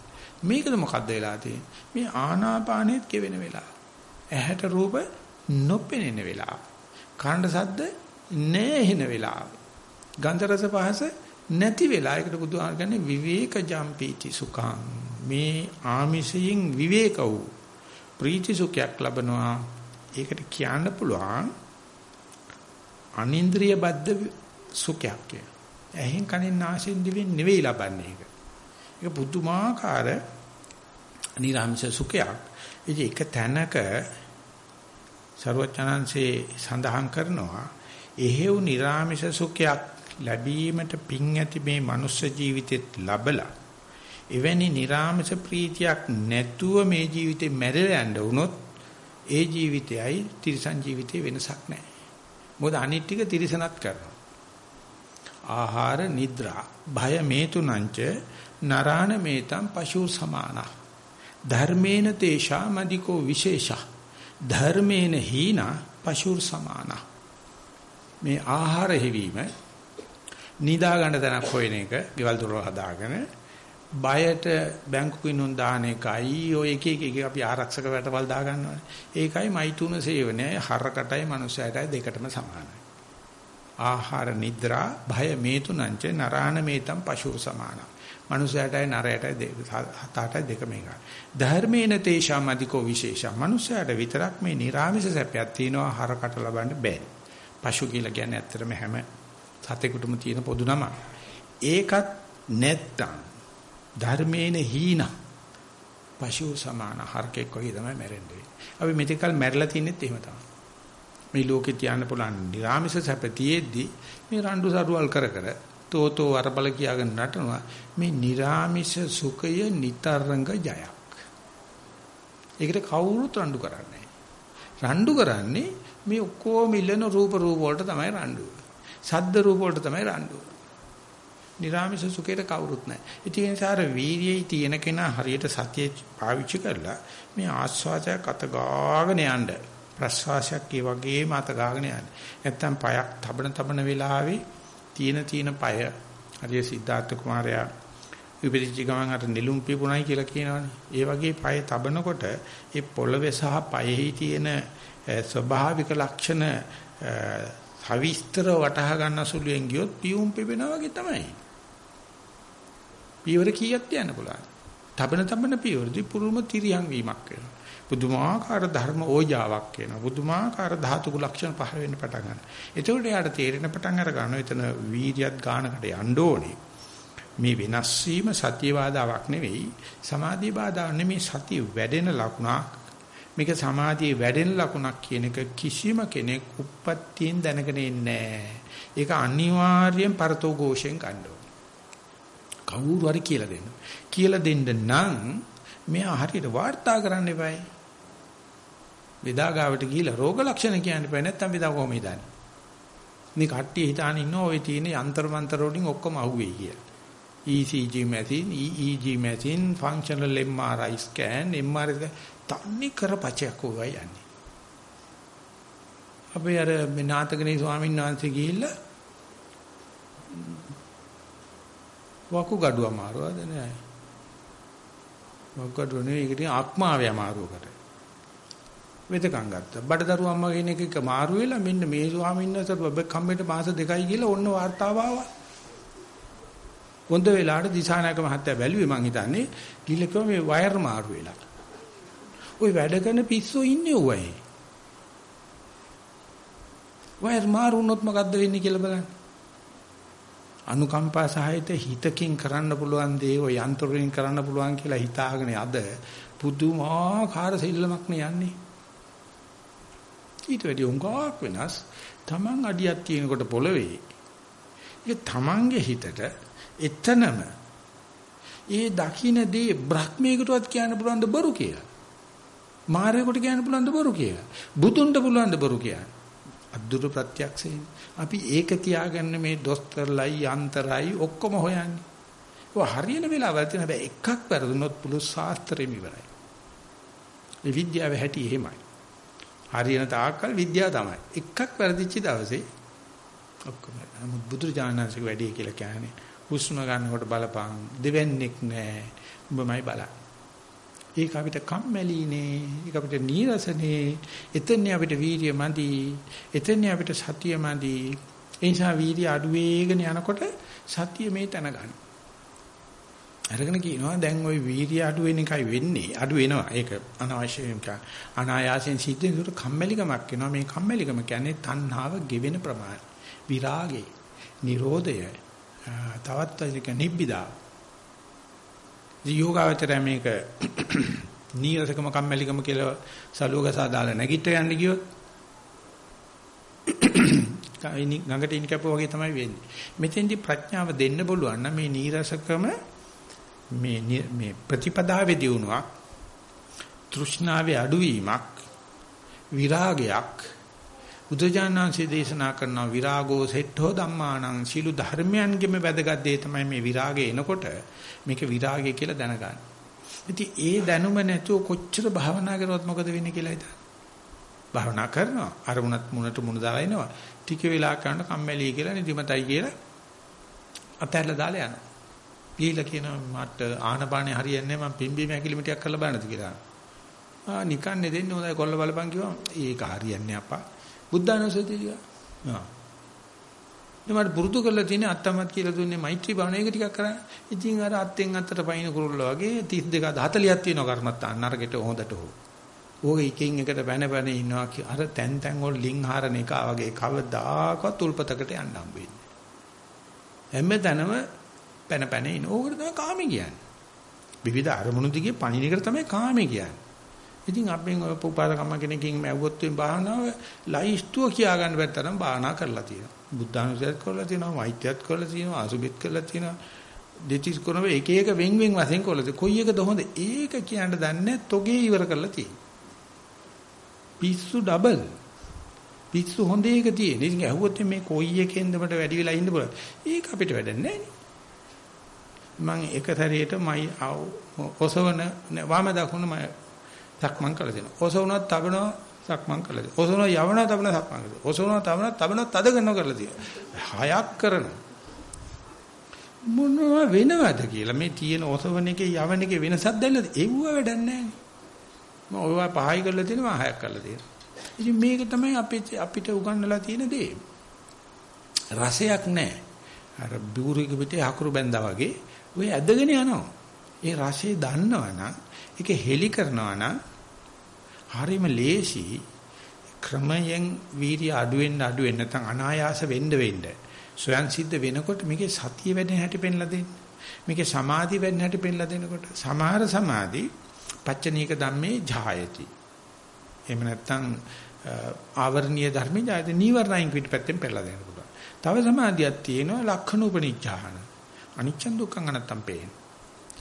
S1: මේකද මොකද්ද වෙලා තියෙන්නේ? මේ ආනාපානෙත් කෙවෙන වෙලාව. ඇහැට රූප නොපෙනෙන වෙලාව. කාණ්ඩ සද්ද නැහෙන වෙලාව. ගන්ධ රස පහස නැති වෙලාවකට බුදුහාම කියන්නේ විවේක ජම්පීති සුඛං. මේ ආමිෂයෙන් විවේක වූ ප්‍රීති සුඛයක් ලබනවා ඒකට කියන්න පුළුවන් අනින්ද්‍රිය බද්ධ සුඛයක් කියලා. ඇහෙන් කනෙන් නාසයෙන් දිවෙන් නෙවෙයි ලබන්නේ ඒක. ඒක පුදුමාකාර නිරාමස සුඛයක්. ඉතින් එක තැනක ਸਰවචනංශේ සඳහන් කරනවා එහෙව් නිරාමස සුඛයක් ලැබීමට පිං ඇති මේ මනුස්ස ජීවිතෙත් ලබලා එවැනි නිර්ාමස ප්‍රීතියක් නැතුව මේ ජීවිතේ මැරෙලා යන්න වුණොත් ඒ ජීවිතයයි තිරිසන් ජීවිතේ වෙනසක් නැහැ. මොකද අනිත් ටික තිරිසනත් කරනවා. ආහාර නිද්‍රා භය මේ තුනංච නරාණ මේතම් පශු සමාන. ධර්මේන තේෂා මදිකෝ විශේෂා ධර්මේන හීනා පශුර් සමාන මේ ආහාර හිවීම නිදා ගන්න තැනක් හොයන එක ගෙවල් දොරවල් හදාගෙන බයට බැංකු කිනුන් දාන එකයි ඔය එක එක එක අපි ආරක්ෂක වැටවල් දා ගන්නවානේ. ඒකයි මෛතුන සේවනය හරකටයි මනුස්සයටයි දෙකටම සමානයි. ආහාර නිද්‍රා භය මේතුනංච නරාණ මේතම් පශු සමානයි. මනුස්සයටයි නරයටයි හතටයි දෙකම එකයි. ධර්මේන තේෂාම අධිකෝ විශේෂා. මනුස්සයට විතරක් මේ නිර්ාමිෂ සැපයක් තියෙනවා හරකට ලබන්න බෑ. පශු කියලා කියන්නේ ඇත්තටම හැම සතෙකුටම තියෙන පොදු නම. ඒකත් නැත්තම් ධර්මේන හීන පශු සමාන හරකෙක් වගේ තමයි මැරෙන්නේ. අපි මෙතකල් මැරලා තින්නෙත් එහෙම තමයි. මේ ලෝකේ තියන්න පුළුවන් නිර්ාමිෂ සැපතියෙද්දි මේ රණ්ඩු සරුවල් කර කර තෝතෝ අරබල කියාගෙන නටනවා මේ නිර්ාමිෂ සුඛය නිතරංග ජයක්. ඒකට කවුරුත් රණ්ඩු කරන්නේ රණ්ඩු කරන්නේ මේ ඔක්කොම ඉල්ලන රූප රූප වලට තමයි රණ්ඩු. සද්ද රූප වලට තමයි රණ්ඩු. නිර්ාමිෂ සුඛයට කවුරුත් නැහැ. ඉතින් ඒ නිසා අර වීර්යයේ තියෙන කෙනා හරියට සතිය පාවිච්චි කරලා මේ ආස්වාදයක් අත ගාගෙන යන්න ප්‍රස්වාසයක් ඒ වගේම අත ගාගෙන යන්න. නැත්තම් පයක් තබන තබන වෙලාවේ තියෙන තියෙන පය හරිය සිද්ධාර්ථ කුමාරයා විපරිච්ච ගමන් අර නිලුම් පිපුණයි කියලා කියනවනේ. ඒ වගේ පය තබනකොට ඒ පොළවේ සහ පයෙහි තියෙන ස්වභාවික ලක්ෂණ සවිස්තර වටහා ගන්න සුළුෙන් ගියොත් පියුම් පිපෙනවා වගේ තමයි. පියවර කීයක් තියන්න පුළුවන්. තබන තබන පියවරදී පුරුම තිරියන් වීමක් වෙනවා. පුදුමාකාර ධර්ම ඕජාවක් වෙනවා. පුදුමාකාර ධාතු ලක්ෂණ පහළ වෙන්න පටන් ගන්නවා. ඒතකොට යාට තේරෙන පටන් අර ගන්නවා එතන වීර්යයත් ගානකට යන්න ඕනේ. මේ වෙනස් වීම සතිය බාධාවක් නෙවෙයි සමාධිය බාධාවක් නෙමෙයි සතිය වැඩෙන ලකුණක් මේක සමාධියේ වැඩෙන ලකුණක් කියන එක කිසිම කෙනෙක් උප්පත්තියෙන් දැනගෙන ඉන්නේ ඒක අනිවාර්යෙන් පරතෝ ഘോഷයෙන් ගන්න කවුරු හරි කියලා දෙන්න. කියලා දෙන්න නම් මෙයා හරියට වාර්තා කරන්න එපායි. විදාගාවට ගිහිලා රෝග ලක්ෂණ කියන්න බෑ නැත්තම් විදා කොහොම හිතන්නේ. මේ කට්ටිය හිතාන ඉන්නවා ওই තියෙන යන්ත්‍ර මන්ත්‍ර වලින් ඔක්කොම අහුවෙයි කියලා. ECG machine, EEG machine, functional MRI scan, MRI තන්නේ කරපචයක් ඕවයි යන්නේ. අපි අර මේ නාතකනේ ස්වාමීන් වහන්සේ ගිහිල්ලා වකුගඩුව අමාරුවද නෑ. වකුගඩුව නෙවෙයි ඒකට ආත්මාවේ අමාරුවකට. වෙදකම් ගත්තා. බඩදරු අම්මා කියන එක මාරු වෙලා මෙන්න මේ ස්වාමීන් වහන්සේ බබ කම්මෙට මාස දෙකයි කියලා ඔන්න වார்த்தාව ආවා. පොන්ද වෙලාට දිසානායක මහත්තයා බැලුවේ මං හිතන්නේ කිලකෝ මේ වයර් මාරු වෙලා. ওই වැඩ කරන පිස්සු ඉන්නේ උවයි. වයර් මාරු වුණොත් මොකද්ද වෙන්නේ කියලා බලන්න. අනුකම්පා සහායත හිතකින් කරන්න පුළුවන් දේ ඔය යන්ත්‍රයෙන් කරන්න පුළුවන් කියලා හිතාගෙන අද පුදුමාකාර සිල්ලමක් නේ යන්නේ. ඊට වැඩි උංගාවක් වෙනස් Taman අඩියක් තියෙනකොට පොළවේ ඒ Tamanගේ හිතට එතනම ඒ දකින්නේ බ්‍රහ්මීකටවත් කියන්න පුළුවන් ද බරු කියලා. මාරේකට කියන්න පුළුවන් ද බරු කියලා. බුදුන්ට පුළුවන් ද බරු කියලා. අද්දුරු ප්‍රත්‍යක්ෂයෙන් අපි ඒක තියාගන්න මේ දොස්තරලයි යන්තරයි ඔක්කොම හොයන්නේ. ඔය හරියන වෙලාවල් තියෙන හැබැයි එකක් වැරදුනොත් පුළු ශාස්ත්‍රෙම ඉවරයි. මේ විද්‍යාව හැටි එහෙමයි. හරියන තාක්කල් විද්‍යාව තමයි. එකක් වැරදිච්ච දවසේ ඔක්කොම නමුත් බුදුරජාණන්සේ වැඩි කියලා කියන්නේ හුස්ම ගන්නකොට බලපං දෙවන්නේක් නැහැ. උඹමයි බලන්නේ. ඒක අපිට කම්මැලිනේ. ඒක අපිට නීරසනේ. එතනනේ අපිට වීර්ය මදි. එතනනේ අපිට සතිය මදි. ඒ නිසා වීර්ය අඩු වේගන යනකොට සතිය මේ තැන ගන්න. අරගෙන කියනවා දැන් ওই වීර්ය අඩු වෙන එකයි වෙන්නේ. අඩු වෙනවා. ඒක අනවශ්‍යම අනායාසයෙන් සිද්ධ වෙනකොට කම්මැලිකමක් වෙනවා. මේ කම්මැලිකම කියන්නේ තණ්හාව ගෙවෙන ප්‍රමාණය. විරාගේ, නිරෝධය, තවත් ඒක නිබ්බිදා. යෝගාවචරය මේක නීරසකම කම්මැලිකම කියලා සලුවගසා දාලා නැගිට යන්න ගියොත් ගඟට ඉන් කැපුවා වගේ තමයි වෙන්නේ. මෙතෙන්දි ප්‍රඥාව දෙන්න බලුවන් නම් මේ නීරසකම මේ මේ ප්‍රතිපදාවේ දියුණුවක් තෘෂ්ණාවේ අඩුවීමක් විරාගයක් බුදුජානනාංශයේ දේශනා කරන විරාගෝ සෙට්ඨෝ ධම්මානං සීළු ධර්මයන්ගෙම වැදගත් දේ තමයි මේ විරාගය එනකොට මේක විරාගය කියලා දැනගන්න. ඉතින් ඒ දැනුම නැතුව කොච්චර භාවනා කරවත් මොකද වෙන්නේ කියලා හිතා. භාවනා කරනවා. අරමුණත් මුණට මුණ දාලා එනවා. ටික වෙලා කරනකොට කම්මැලි කියලා නිදිමතයි කියලා අතහැරලා දාලා යනවා. ගිහිල්ලා කියනවා මට ආනපානේ හරියන්නේ නැහැ මම පිම්බීම ඇකිලිම ටිකක් කරලා බලන්නද කියලා. ආ නිකන්නේ දෙන්නේ හොඳයි කොල්ල බලපන් කිව්වා. ඒක හරියන්නේ අප්පා. බුද්ධානුස්සතිය. ආ. මට පුරුදු කරලා තියෙන අත්තමත් කියලා දුන්නේ මෛත්‍රී භාවනාවක ටිකක් කරන්න. ඉතින් අර අත්ෙන් අත්තට පයින් කුරුල්ල වගේ 32 40ක් තියෙනවා කර්මත්තා නරකට හොඳට හො. ඕක එකින් එකට බැන බැන ඉන්නවා අර තැන් තැන් වල ලින් හරන එක වගේ කවදාකවත් උල්පතකට යන්න හම්බෙන්නේ. හැමතැනම පැන පැන ඉන. ඕකට තමයි කාමී කියන්නේ. විවිධ අරමුණු දිගේ පණින එකට තමයි කාමී කියන්නේ. ඉතින් අපෙන් ඔය උපාදකම්ම කෙනකින් මැව්වොත් වෙන භාවනාව ලයිස්තුව කියා ගන්න බැත්තරම් භාවනා කරලා තියෙනවා. බුද්ධානුසයත් කරලා තියෙනවා, මෛත්‍රියත් කරලා තියෙනවා, අසුබෙත් කරලා තියෙනවා. දෙතිස් කරන එක එක වෙන් වෙන් වශයෙන් කරලා තියෙනවා. කොයි එකද හොඳ? ඒක කියන්න දන්නේ තොගේ ඉවර කරලා තියෙනවා. පිස්සු ඩබල්. පිස්සු හොඳ එක තියෙන. ඉතින් ඇහුවොත් මේ කොයි එකෙන්ද මට වැඩි වෙලා ඉන්න බල. ඒක අපිට වැඩක් නැහැ මම එක සැරේට මයි ඔසවන වම දකුණ මම සක්මන් කළ දෙනවා. ඔසවනවත් තබනවා සක්මන් කළ දෙනවා. ඔසවනවා යවනවා තබනවා සක්මන් කළ දෙනවා. ඔසවනවා තබනවා තබනවා තද කරනවා කරලා තියෙනවා. හයක් කරනවා. මොනවා වෙනවද කියලා මේ තියෙන ඔසවන එකේ යවන එකේ වෙනසක් දැල්ලද? එව්ව වැඩක් නැහැ. මම ඔයවා පහයි කරලා තියෙනවා හයක් කරලා තියෙනවා. ඉතින් මේක තමයි අපිට අපිට උගන්වලා තියෙන දේ. රසයක් නැහැ. අර බූරුක පිටේ හකුරු බැඳා වගේ ඔය ඇදගෙන යනවා. ඒ රසය දන්නවනම් ඒක හෙලි කරනවා නම් හරිම ලේසි ක්‍රමයෙන් වීර්ය අඩු වෙන්න අඩු වෙන්න නැත්නම් අනායාස වෙන්න වෙන්න සොයන් සිද්ධ වෙනකොට මේකේ සතිය වැඩෙන හැටි පෙන්ලා දෙන්න. මේකේ සමාධි වැඩෙන හැටි පෙන්ලා දෙනකොට සමහර සමාධි පච්චනීක ධම්මේ ජායති. එහෙම නැත්නම් ආවර්ණීය ධර්මේ ජායති නීවරණයින් පිටපැත්තෙන් පෙන්ලා දෙන්න පුළුවන්. තව සමාධියක් තියෙනවා ලක්ෂණ උපනිච්ඡාන. අනිච්ච දුක්ඛං අනත්තම් පේන.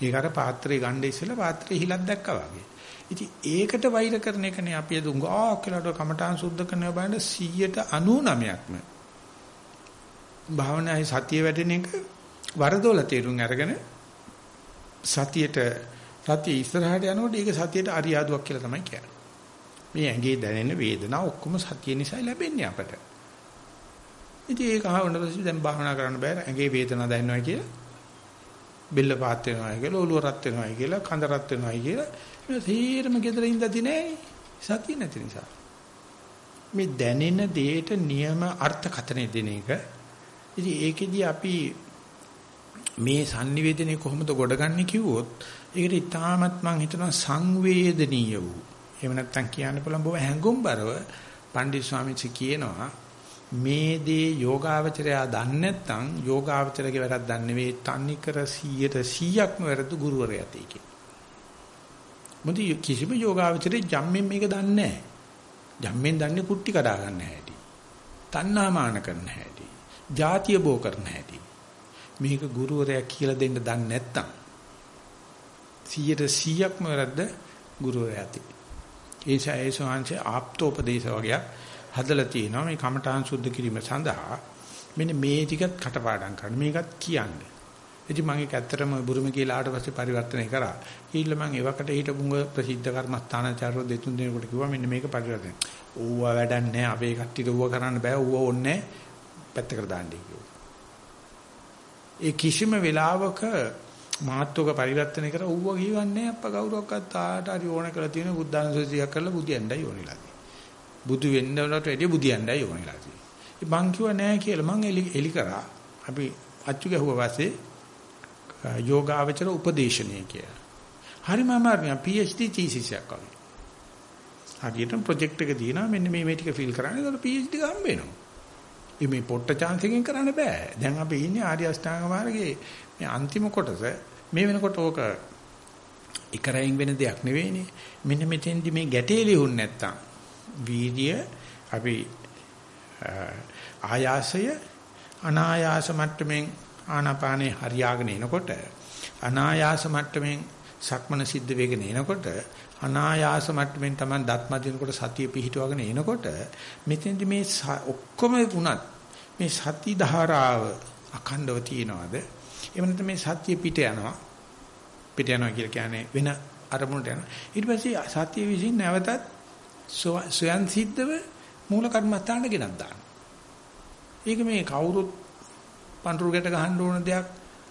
S1: ඒක අර පාත්‍රේ ගන්න ඉස්සෙල්ලා පාත්‍රේ හිලක් දැක්කා වගේ. ඉතින් ඒකට වෛර කරන එකනේ අපි අද උංගා කියලාට කමඨාන් සුද්ධ කරනවා බලන්න 199ක්ම භාවනායේ සතිය වැඩෙන එක වරදොල තේරුම් අරගෙන සතියට සතිය ඉස්සරහට යනකොට ඒක සතියට අරියාදුවක් කියලා තමයි කියන්නේ. මේ ඇඟේ දැනෙන වේදනාව ඔක්කොම සතිය නිසා ලැබෙන්නේ අපට. ඉතින් ඒක අහවන්න පස්සේ දැන් භාවනා කරන්න බෑ ඇඟේ වේදනාව දැනෙනවා කියලා. බෙල්ල පාත් වෙනවා කියලා ඔළුව රත් වෙනවා කියලා කඳ රත් වෙනවා කියලා. මේ තීරම gedara ඉඳදී නෑ සතිය නැති නිසා. මේ දැනෙන දෙයට නියම අර්ථකථනය දෙන එක. ඉතින් ඒකෙදි අපි මේ sannivedanaye කොහොමද ගොඩගන්නේ කිව්වොත් ඒකට ඉතාමත් මම හිතනවා සංවේදනීය වූ. එහෙම නැත්නම් කියන්න පුළුවන් බොහොම හැඟුම්overline පණ්ඩිත ස්වාමීන් කියනවා මේ දේ යෝගාවචරය දන්නේ නැත්නම් යෝගාවචරගේ වැරද්ද දන්නේ නෙවෙයි තන්නිකර 100ට 100ක්ම වැරද්ද ගුරුවරයාට ඒකේ. මොකද කිසිම යෝගාවචරයේ ජම්මෙන් මේක දන්නේ නැහැ. ජම්මෙන් දන්නේ කුට්ටි කඩා ගන්න හැටි. තණ්හාමාන කරන හැටි. ಜಾතිය බෝ කරන හැටි. මේක ගුරුවරයා කියලා දෙන්න දන්නේ නැත්නම් 100ට 100ක්ම වැරද්ද ගුරුවරයාට. ඒසයි ඒ සෝංශේ ආප්තෝපදේශ වගේ හදලා තියෙනවා මේ කමඨාන් සුද්ධ කිරීම සඳහා මෙන්න මේ ටිකත් කටපාඩම් කරන්න මේකත් කියන්න. ඉතින් මම ඒක ඇත්තටම බුරුම කියලා ආවට පස්සේ පරිවර්තනය කරා. ඊළ මම ඒවකට හිටපුඟ ප්‍රසිද්ධ කර්මස්ථානාචාර්යව දෙතුන් දෙනෙකුට කිව්වා මෙන්න මේක පරිවර්තනය. ඌව වැඩක් නැහැ. අපේ කට්ටියට ඌව කරන්න බෑ. ඌව ඕන්නේ පැත්තකට දාන්නයි කිව්වා. ඒ කිසිම වෙලාවක මාත්වක පරිවර්තනය කර ඌව කියවන්නේ අප්පා කවුරක්වත් ආට හරි ඕන කරලා තියෙන බුද්ධානුසතියක් කරලා බුදියන්ඩයි ඕනෙලා. බුදු වෙන්නවට වැඩිය බුදියන්ඩයි ඕනෙලා තියෙන්නේ. මං කිව්වා නෑ කියලා මං එලි එලි කරා. අපි අච්චු ගැහුවා පස්සේ යෝගාවචර උපදේශනය කියලා. හරිම අමාරුයි PhD thesis එකක් වගේ. හරියට ප්‍රොජෙක්ට් එක දිනා මෙන්න මේ මේ ටික ෆිල් කරන්නේ ඒකට PhD එක හම්බ වෙනවා. මේ පොට්ට chance එකෙන් කරන්න බෑ. දැන් අපි ඉන්නේ ආර්ය අෂ්ටාංග මාර්ගයේ මේ අන්තිම කොටස මේ වෙනකොට ඕක එකරයින් වෙන දෙයක් නෙවෙයිනේ. මෙන්න මෙතෙන්දි මේ ගැටේ ලියුන්නේ නැත්තම් වීර්ය අපි ආයාසය අනායාස මට්ටමින් ආනාපානේ හරියාගෙන එනකොට අනායාස මට්ටමින් සක්මන සිද්ධ වෙගෙන එනකොට අනායාස මට්ටමින් තමයි දත්ම දිනකොට සතිය පිහිටවගෙන එනකොට මෙතෙන්දි මේ ඔක්කොම වුණත් මේ සති ධාරාව අඛණ්ඩව තියනවාද එහෙම නැත්නම් මේ සතිය පිට යනවා පිට යනවා කියලා කියන්නේ වෙන අරමුණට යනවා. ඊට පස්සේ සතිය විසින් නැවතත් ස්වයන් සිද්ධව මූල කර්මස්ථානට ගෙනත් දානවා. ඒක මේ කවුරුත් පඳුරුකට ගහන්න ඕන දෙයක්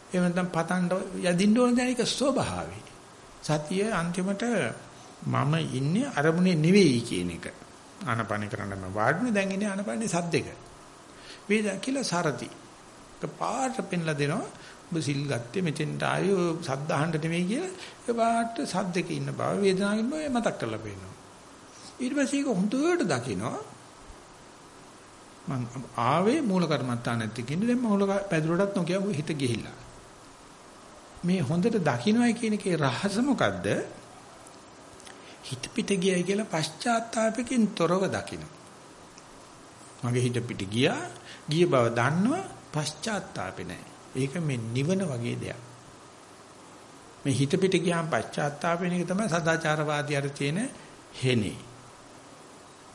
S1: එහෙම නැත්නම් පතන්න යදින්න ඕන දෙයක් ඒක ස්වභාවයි. සතිය අන්තිමට මම ඉන්නේ අරමුණේ නෙවෙයි කියන එක. ආනපන කරන්න මම වාඩිනේ දැන් ඉන්නේ ආනපනේ සද්දෙක. වේද කියලා සරති. ඒක පාට පෙන්ලා දෙනවා. ඔබ සිල් ගත්තේ මෙතෙන්ට ආයේ සද්ද අහන්න නෙවෙයි කියලා ඒ පාට සද්දක ඉන්න බව වේදනාවෙන් මතක් කරලා පෙන්නනවා. ඊට පස්සේ ඒක හොඳට දකිනවා. මං ආවේ මූල කර්මත්තානෙත් කියන්නේ දැන් මූල පැදුරටත් නොකිය හිත ගිහිල්ලා. මේ හොඳට දකින්නයි කියන එකේ රහස මොකද්ද? හිත පිට ගියයි කියලා පශ්චාත්තාවපකින් තොරව දකින්න. මගේ හිත පිට ගියා, ගිය බව දන්නව පශ්චාත්තාපේ නැහැ. ඒක මේ නිවන වගේ දෙයක්. මේ හිත පිට ගියාම පශ්චාත්තාපේන එක තමයි සදාචාරවාදියාට තියෙන හේනේ.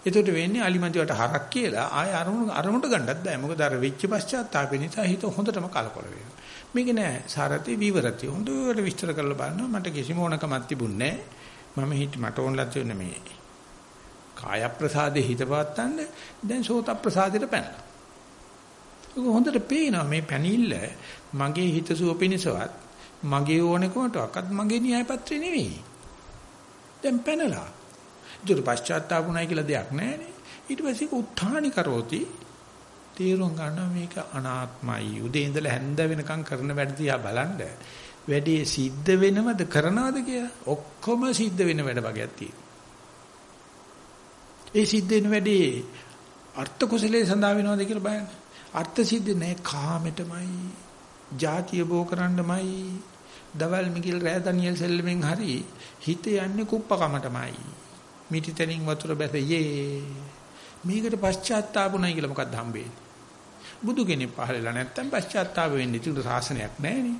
S1: එතකොට වෙන්නේ අලිමන්තිවට හරක් කියලා ආය අරමුණු අරමුණට ගන්නත් බෑ. මොකද අර වෙච්ච පශ්චාත්තාපේ නිසා හිත හොඳටම කලකොල වෙනවා. මේක නෑ සාරති විවරති. හොඳට විස්තර කරලා බලනවා මට කිසිම ඕනකමක් තිබුණේ නෑ. මම හිත මට ඕනලා තියෙන මේ කාය ප්‍රසාදේ හිත පවත්තන්න දැන් සෝත ප්‍රසාදයට පැනලා. ඒක හොඳට පේනවා මේ පැනිල්ල මගේ හිතසුව පිණිසවත් මගේ ඕනකමටවත් මගේ න්‍යාය පත්‍රේ නෙවෙයි. දැන් පැනලා ඒතර පශ්චාත්තාපුණයි කියලා දෙයක් නැහැනේ. ඊට පස්සේ ඒක උත්හානි කරෝති. තීරුම් ගන්න මේක අනාත්මයි. උදේ ඉඳලා හැන්ද වෙනකම් කරන වැඩ දිහා බලන්න. වැඩේ සිද්ධ වෙනවද කරනවද කියලා? ඔක්කොම සිද්ධ වෙන වැඩ වගේක් තියෙනවා. ඒ සිද්ධ වෙන වැඩේ අර්ථ කුසලයේ සඳහා වෙනවද කියලා බලන්න. අර්ථ සිද්ධ නැහැ කාමෙටමයි. ಜಾතිය බෝ කරන්නමයි. දවල් මිගිල් රෑ දනියල් සෙල්ලමෙන් හරි හිත යන්නේ කුප්පකමටමයි. මිටිතනින් වතුර බැසයේ. මේකට පශ්චාත්තාපුණයි කියලා මොකක්ද හම්බෙන්නේ? බුදු කෙනෙක් පහලලා නැත්තම් පශ්චාත්තාප වෙන්නේ තුන සාසනයක් නැහැනේ.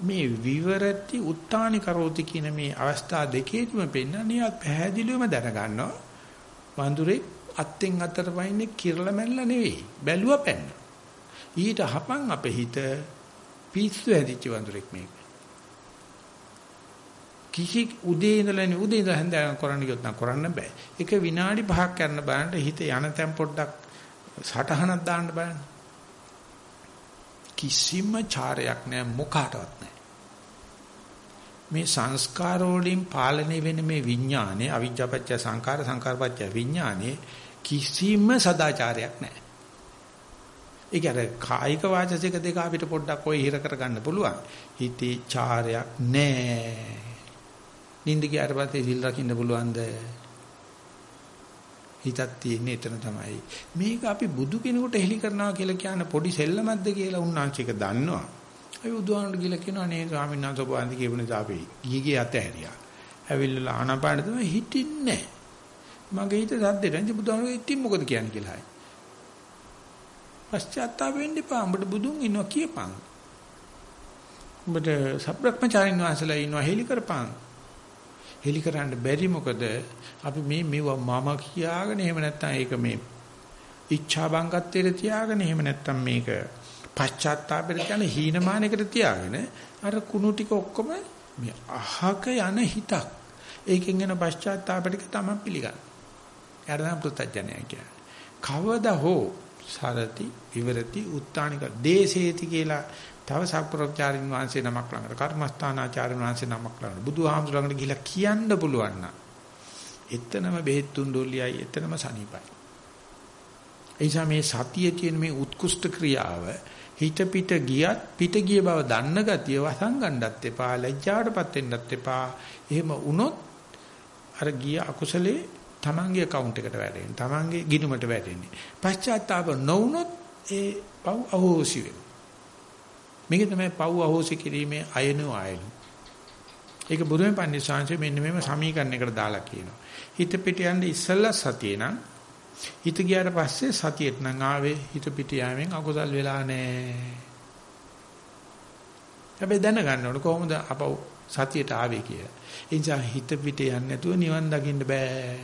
S1: මේ විවරති උත්තානි කරෝති කියන මේ අවස්ථා දෙකේදීම පෙන්නන්නේ පැහැදිලිවම දැනගන්නවා. වඳුරේ අත්ෙන් අතට වයින්නේ කිරලා මැල්ල නෙවෙයි. බැලුවා පැන්න. ඊට හපන් අපේ හිත පිස්සු හැදිච්ච වඳුරෙක් මේක. කිසි උදේ ඉඳලා නේ උදේ ඉඳලා හැන්දෑව කරන්න ගියොත් නම් කරන්න බෑ. එක විනාඩි 5ක් කරන්න බලන්න හිත යන තැන් පොඩ්ඩක් සටහනක් දාන්න බලන්න. කිසිම චාරයක් නෑ මොකාටවත් නෑ. මේ සංස්කාර වලින් පාලනය වෙන මේ විඥානේ අවිජ්ජාපච්ච සංකාර සංකාරපච්ච විඥානේ කිසිම සදාචාරයක් නෑ. ඒක අර කායික වාචසික දෙක අපිට පොඩ්ඩක් ඔය හිර කරගන්න පුළුවන්. හිතේ චාරයක් නෑ. නිින්ද ගියාට පස්සේ සිල් රකින්න පුළුවන්ද? හිතක් තියෙන්නේ එතන තමයි. මේක අපි බුදු කෙනෙකුට හෙලි කරනවා කියලා කියන පොඩි සෙල්ලමක්ද කියලා උන්වංශික දන්නවා. ඒ බුදුහාමුදුරු කියලා කියනවා නේ ස්වාමීන් වහන්සේ ඔබ වන්දි කියපු නිසා අපි ගිහිගේ අතහැරියා. ඇවිල්ලා ආනාපාන තමයි හිටින්නේ මගේ හිත සද්දෙට ඉඳි බුදුහාමුදුරු ඉතින් මොකද කියන්නේ කියලා හයි. පශ්චාත්තාප වෙන්න එපා. උඹට බුදුන් ඉන්නවා කියපන්. උඹට සබ්‍රක්‍මචාරින් වහන්සේලා ඉන්නවා හෙලි කරපන්. හෙලි කරන්න බැරි මොකද අපි මේ මෙව මම කියාගෙන එහෙම නැත්නම් ඒක මේ ඉච්ඡා බංගත්වයට තියාගෙන එහෙම නැත්නම් මේක පශ්චාත්තාපයට කියන හීනමානයකට තියාගෙන අර කුණු ටික ඔක්කොම මේ අහක යන හිතක් ඒකෙන් එන පශ්චාත්තාපයට තමයි පිළිගන්න. යාරනම් පුතඥය කියන්නේ. කවදා හෝ සරති විවරති උත්තානික දේශේති කියලා තව සක්ප්‍රචාරින් වහන්සේ නමක් ළඟට කර්මස්ථානාචාර්යන් වහන්සේ නමක් ළඟට බුදුහාමුදුර ළඟට ගිහිල්ලා කියන්න පුළුවන් නම් එතනම බෙහෙත් තුන් ඩොල්ලියයි එතනම සනීපයි. එයිසා මේ සතියේ තියෙන මේ උත්කෘෂ්ඨ ක්‍රියාව හිත පිට ගියත් පිට ගිය බව දන්න ගතිය වසංගණ්ඩත් එපා ලැජ්ජාවටපත් වෙන්නත් එපා. එහෙම වුණොත් අර ගිය අකුසලේ තමන්ගේ account එකට වැටෙන්නේ. තමන්ගේ ගිණුමට වැටෙන්නේ. පශ්චාත්තාප නොවුනොත් ඒ පව් අහෝසි වෙනවා. මේක තමයි පව් අහෝසි කිරීමේ අයනෝ ආයන. ඒක බුදුමෙන් පන්සිංශ මෙන්න මේම සමීකරණයකට දාලා කියනවා. හිත පිට යන්නේ ඉස්සල්ලා සතිය නම් හිත ගියාට පස්සේ සතියට නම් ආවේ හිත පිට යෑමෙන් අකුසල් වෙලා නැහැ. හැබැයි දැනගන්න ඕන කොහොමද අපව සතියට ආවේ කියලා. ඒ නිසා හිත පිට යන්නේ නැතුව නිවන් දකින්න බෑ.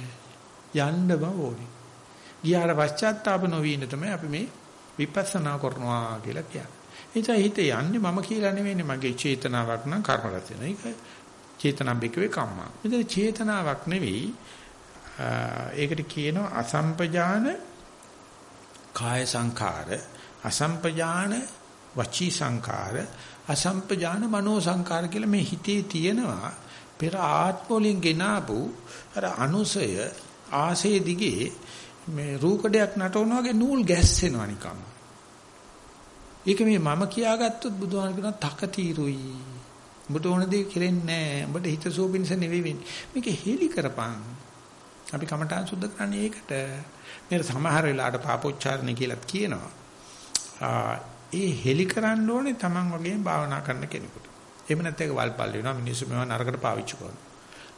S1: යන්න බව ඕනේ. ගියාට පශ්චාත්තාප නොවීන තමයි අපි මේ විපස්සනා කරනවා කියලා කියන්නේ. නිසා හිත යන්නේ මම කියලා නෙවෙයිනේ මගේ චේතනාවක් නම් කර්ම රැස් වෙන. ඒක චේතනාම්බිකවේ කම්මා. මෙතන චේතනාවක් නෙවෙයි ඒකට කියනවා අසම්පජාන කාය සංඛාර අසම්පජාන වචී සංඛාර අසම්පජාන මනෝ සංඛාර කියලා මේ හිතේ තියෙනවා පෙර ආත්මවලින් ගෙනාවු අර අනුසය ආසේ දිගේ මේ රූකඩයක් නටවනවා වගේ නූල් ගැස්සෙනවා නිකම්. ඒක මේ මම කියාගත්තොත් බුදුහාම කියනවා තකතිරුයි. උඹට ඕන දේ කෙරෙන්නේ නැහැ. උඹට හිත සෝපින්ස නෙවෙයි වෙන්නේ. මේක හෙලි කරපන්. අපි කමඨාන් සුද්ධ කරන්නේ ඒකට. මේක සමහර වෙලාවට පාපොච්චාරණ කියලාත් කියනවා. ඒ හෙලි කරන්න ඕනේ Taman වගේ භාවනා කරන කෙනෙකුට. එහෙම නැත්නම් ඒක වල්පල් වෙනවා මිනිස්සු මේවා නරකට පාවිච්චි කරනවා.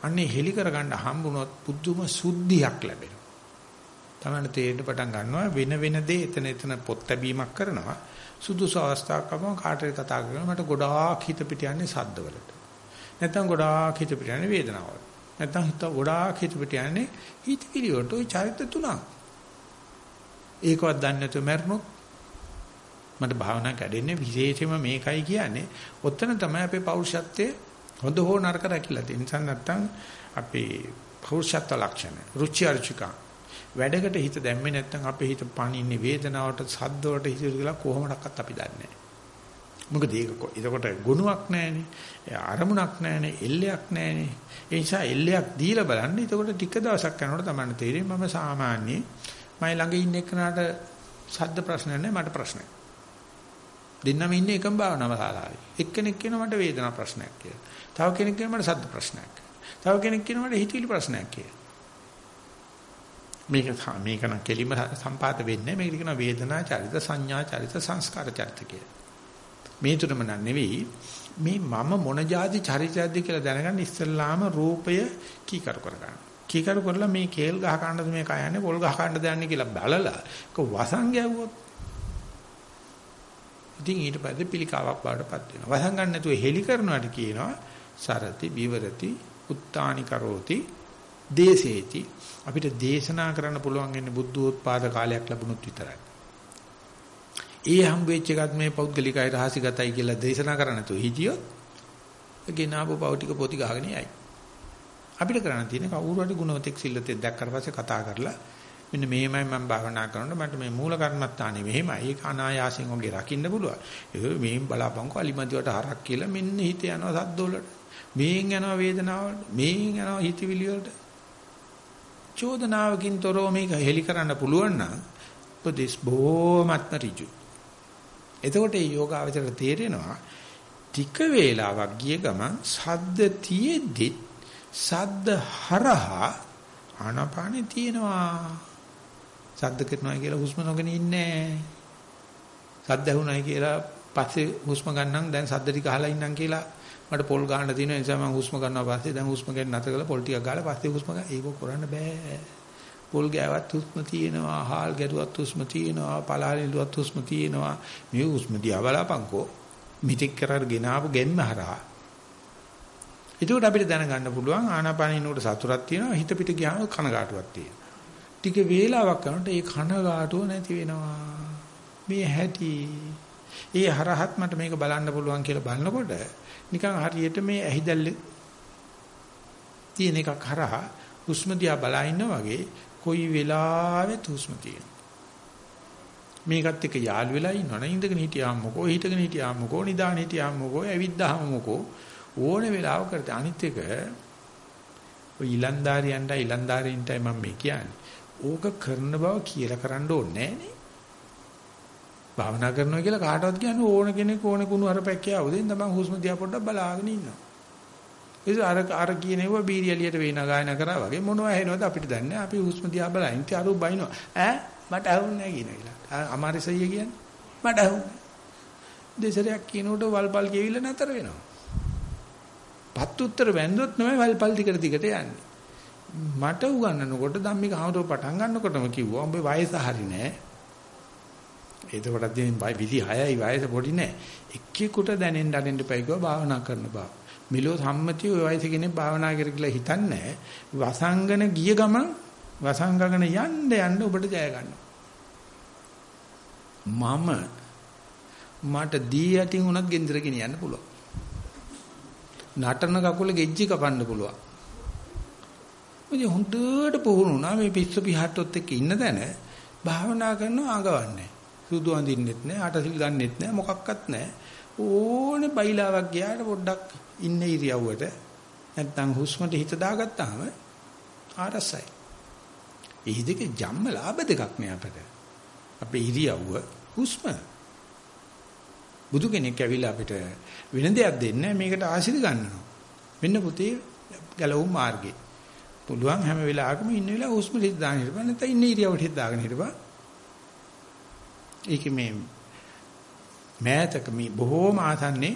S1: අන්නේ හෙලි කරගන්න හම්බුනොත් පුදුම සුද්ධියක් ලැබෙනවා. Taman තේරෙන්න පටන් ගන්නවා වෙන වෙන දේ එතන එතන පොත් ලැබීමක් කරනවා. සුදුසු අවස්ථාවක් අපම කාටරි කතා කරනවා මට ගොඩාක් හිත පිට යන්නේ සද්දවලට. නැත්නම් ගොඩාක් හිත පිට යන්නේ වේදනාවලට. නැත්නම් හිත ගොඩාක් හිත පිට යන්නේ හිතවිලි වලට ওই චරිත තුනක්. ඒකවත් දන්නේ නැතුව මැරුණොත් මට භාවනා කැඩෙන්නේ විශේෂයෙන්ම මේකයි කියන්නේ. ඔතන තමයි අපේ පෞරුෂත්වයේ හොඳ හෝ නරක රැකිලා තියෙන නිසා නැත්තම් අපේ පෞරුෂත්ව ලක්ෂණ රුචි අරුචිකා වැඩකට හිත දැම්මේ නැත්තම් අපේ හිත පණින්නේ වේදනාවට සද්ද වලට හිත කියලා කොහොමඩක්වත් අපි දන්නේ නැහැ. මොකද ඒක එතකොට ගුණයක් නැහැනේ. අරමුණක් නැහැනේ, එල්ලයක් නැහැනේ. ඒ නිසා එල්ලයක් දීලා බලන්න. එතකොට ටික දවසක් යනකොට තමයි තේරෙන්නේ මම සාමාන්‍ය මයි ළඟ ඉන්න එක්කනට සද්ද ප්‍රශ්න නැහැ මට ප්‍රශ්නයි. දෙන්නම ඉන්නේ එකම භාවනාව ශාලාවේ. එක්කෙනෙක් කියනවා මට වේදනා ප්‍රශ්නයක් කියලා. තව කෙනෙක් කියනවා මට සද්ද ප්‍රශ්නයක්. තව කෙනෙක් කියනවා මට හිතවිලි ප්‍රශ්නයක් කියලා. මේක මේක නම් කෙලිම සම්පාත වෙන්නේ මේක කියනවා වේදනා චරිත සංඥා චරිත සංස්කාර චරිත කියලා. මේ තුනම නන් නෙවෙයි මේ මම මොන જાති චරිතයක්ද කියලා දැනගන්න ඉස්සෙල්ලාම රූපය කීකරු කරගන්න. කීකරු කරලා මේ කේල් ගහ ගන්නද මේ කයන්නේ පොල් ගහ ගන්නද යන්නේ කියලා බලලා ඒක වසන් ගැව්වොත් ඉතින් ඊට පස්සේ පිළිකාවක් බාටපත් වෙනවා. වසන් ගන්න නැතුව හෙලි කරනවාට කියනවා සරති විවරති උත්තානි කරෝති දේසේති අපිට දේශනා කරන්න පුළුවන් වෙන්නේ බුද්ධෝත්පාද කාලයක් ලැබුණොත් විතරයි. ඒ හම් වෙච්ච එකත් මේ පෞද්ගලිකයි රහසිගතයි කියලා දේශනා කරන්න නැතුව හිටියොත් ගෙනාවු පව ටික පොති ගහගෙන යයි. අපිට කරන්න තියෙන්නේ කවුරු හරි ගුණවතෙක් සිල්ලතෙක් දැක්කට පස්සේ කතා කරලා මෙන්න මෙහෙමයි මම භාවනා කරනකොට මට මේ මූල කර්මත්තානේ මෙහෙමයි ඒක අනායාසයෙන් ඔගේ රකින්න පුළුවන්. ඒක මෙහෙම බලාපංකෝ අලිමදිවට හරක් කියලා මෙන්න හිත යනවා සද්දවලට. මේෙන් යනවා වේදනාවලට. මේෙන් යනවා හිතවිලි වලට. චෝදනාවකින් තොරව මේක හෙලි කරන්න පුළුවන් නම් උපදේශ බොහොමත්ම ඍජු. එතකොට මේ යෝගාවචරයට තේරෙනවා ටික වේලාවක් ගිය ගමන් සද්ද තියෙද්දි සද්ද හරහා ආනාපානෙ තියෙනවා. සද්ද කරනවා කියලා හුස්ම නොගෙන ඉන්නේ සද්ද ඇහුණයි කියලා පස්සේ හුස්ම ගන්නම් දැන් සද්ද ටික අහලා ඉන්නම් කියලා මට පොල් ගන්න තියෙන නිසා මම හුස්ම ගන්නවා පස්සේ. දැන් හුස්ම ගන්න නැතර කරලා පොල් ටිකක් ගාලා පස්සේ හුස්ම ගන්න. ඒක කරන්න බෑ. පොල් ගෑවත් හුස්ම තියෙනවා හාල් ගැරුවත් හුස්ම තියෙනවා පලාලිලුවත් හුස්ම තියෙනවා. මේ හුස්ම දිහා බලපංකෝ. මිත්‍යක් කරගෙන ආපු ගෙන්න හරහා. එතකොට අපිට දැනගන්න පුළුවන් ආනාපානිනෝට සතුටක් තියෙනවා හිත පිට ගියාම කනගාටුවක් තියෙනවා. ටික වේලාවක් යනකොට ඒ කනගාටුව නැති වෙනවා. මේ හැටි. ඒ හරහත් මට මේක බලන්න පුළුවන් කියලා බලනකොට නිකන් හරියට මේ ඇහිදල්ල තියෙන එකක් හරහා හුස්ම දිහා බලා ඉන්නා වගේ කොයි වෙලාවෙත් හුස්ම තියෙනවා. මේකත් එක්ක යාළු වෙලා ඉන්නවනේ ඉඳගෙන හිටියාම මොකෝ හිටගෙන හිටියාම මොකෝ නිදාගෙන හිටියාම මොකෝ ඇවිද්දාම මොකෝ ඕනේ වෙලාව කරත අනිත් එක ඔය ඊලන්දාරියන්ට ඊලන්දාරින්ටයි මම මේ කියන්නේ ඕක කරන බව කියලා කරන්න ඕනේ නෑනේ. භාවනා කරනවා කියලා කාටවත් කියන්න ඕන කෙනෙක් ඕනේ කුණු අරපැක් කියවද ඉතින් තමයි හුස්ම දිහා පොඩ්ඩක් බලාගෙන ඉන්නවා. ඒක අර අර කියනේව බීරියලියට වේන ගායන කරා වගේ මොනවා ඇහෙනවද අපිට දන්නේ අපි හුස්ම දිහා බලන ඉතින් අර බයිනවා ඈ මට ඇහුන්නේ නැහැ කියන එක. අමාරිසయ్య කියන්නේ මට ඇහුන්නේ. දෙසරයක් කියනකොට වල්පල් කියවිල නතර වෙනවා. පත් උත්තර වැන්දොත් තමයි වල්පල් ටිකට ටිකට යන්නේ. මට උගන්වනකොට ධම්මික හවුරු පටන් ගන්නකොටම කිව්වා උඹේ වයස හරි නෑ. එතකොටත් දැන් 26යි වයස පොඩි නෑ. එක්කෙකුට දැනෙන්න දැනෙන්න පයිකව භාවනා කරන බව. මිලෝ සම්මතිය ඔය වයස කෙනෙක් භාවනා කර කියලා හිතන්නේ වසංගන ගිය ගමන් වසංගගෙන යන්න යන්න ඔබට ජය මම මට දී යටින් උනත් ගෙන්දර ගෙනියන්න පුළුවන්. නටන කකුල ගෙජ්ජි කපන්න පුළුවන්. ඉතින් හොඳට පුහුණු වුණා මේ පිස්සු පිහට්ටොත් එක්ක ඉන්න තැන භාවනා කරනවා ආගවන්නේ. සුදු අඳින්නෙත් නැහැ, අටසිල් ගන්නෙත් නැහැ, මොකක්වත් නැහැ. ඕනේ බයිලාවක් ගියාට පොඩ්ඩක් ඉන්න ඉරියව්වට නැත්තම් හුස්මට හිත දාගත්තාම ආරසයි. ඒ දෙක ජම්ම ලාභ දෙකක් නේ අපිට. අපේ ඉරියව්ව හුස්ම. බුදු කෙනෙක් ඇවිල්ලා අපිට වෙන දෙයක් දෙන්නේ මේකට ආශිර්වාද ගන්නවා. මෙන්න පුතේ ගැලවුම් මාර්ගේ. පුළුවන් හැම වෙලාවකම ඉන්න වෙලාව හුස්ම හිත දාගෙන හිටපන් නැත්නම් ඉන්න ඉරියව්වට හිත දාගෙන හිටපන්. ඒකේ මේ මෑතක මේ බොහෝම ආසන්නේ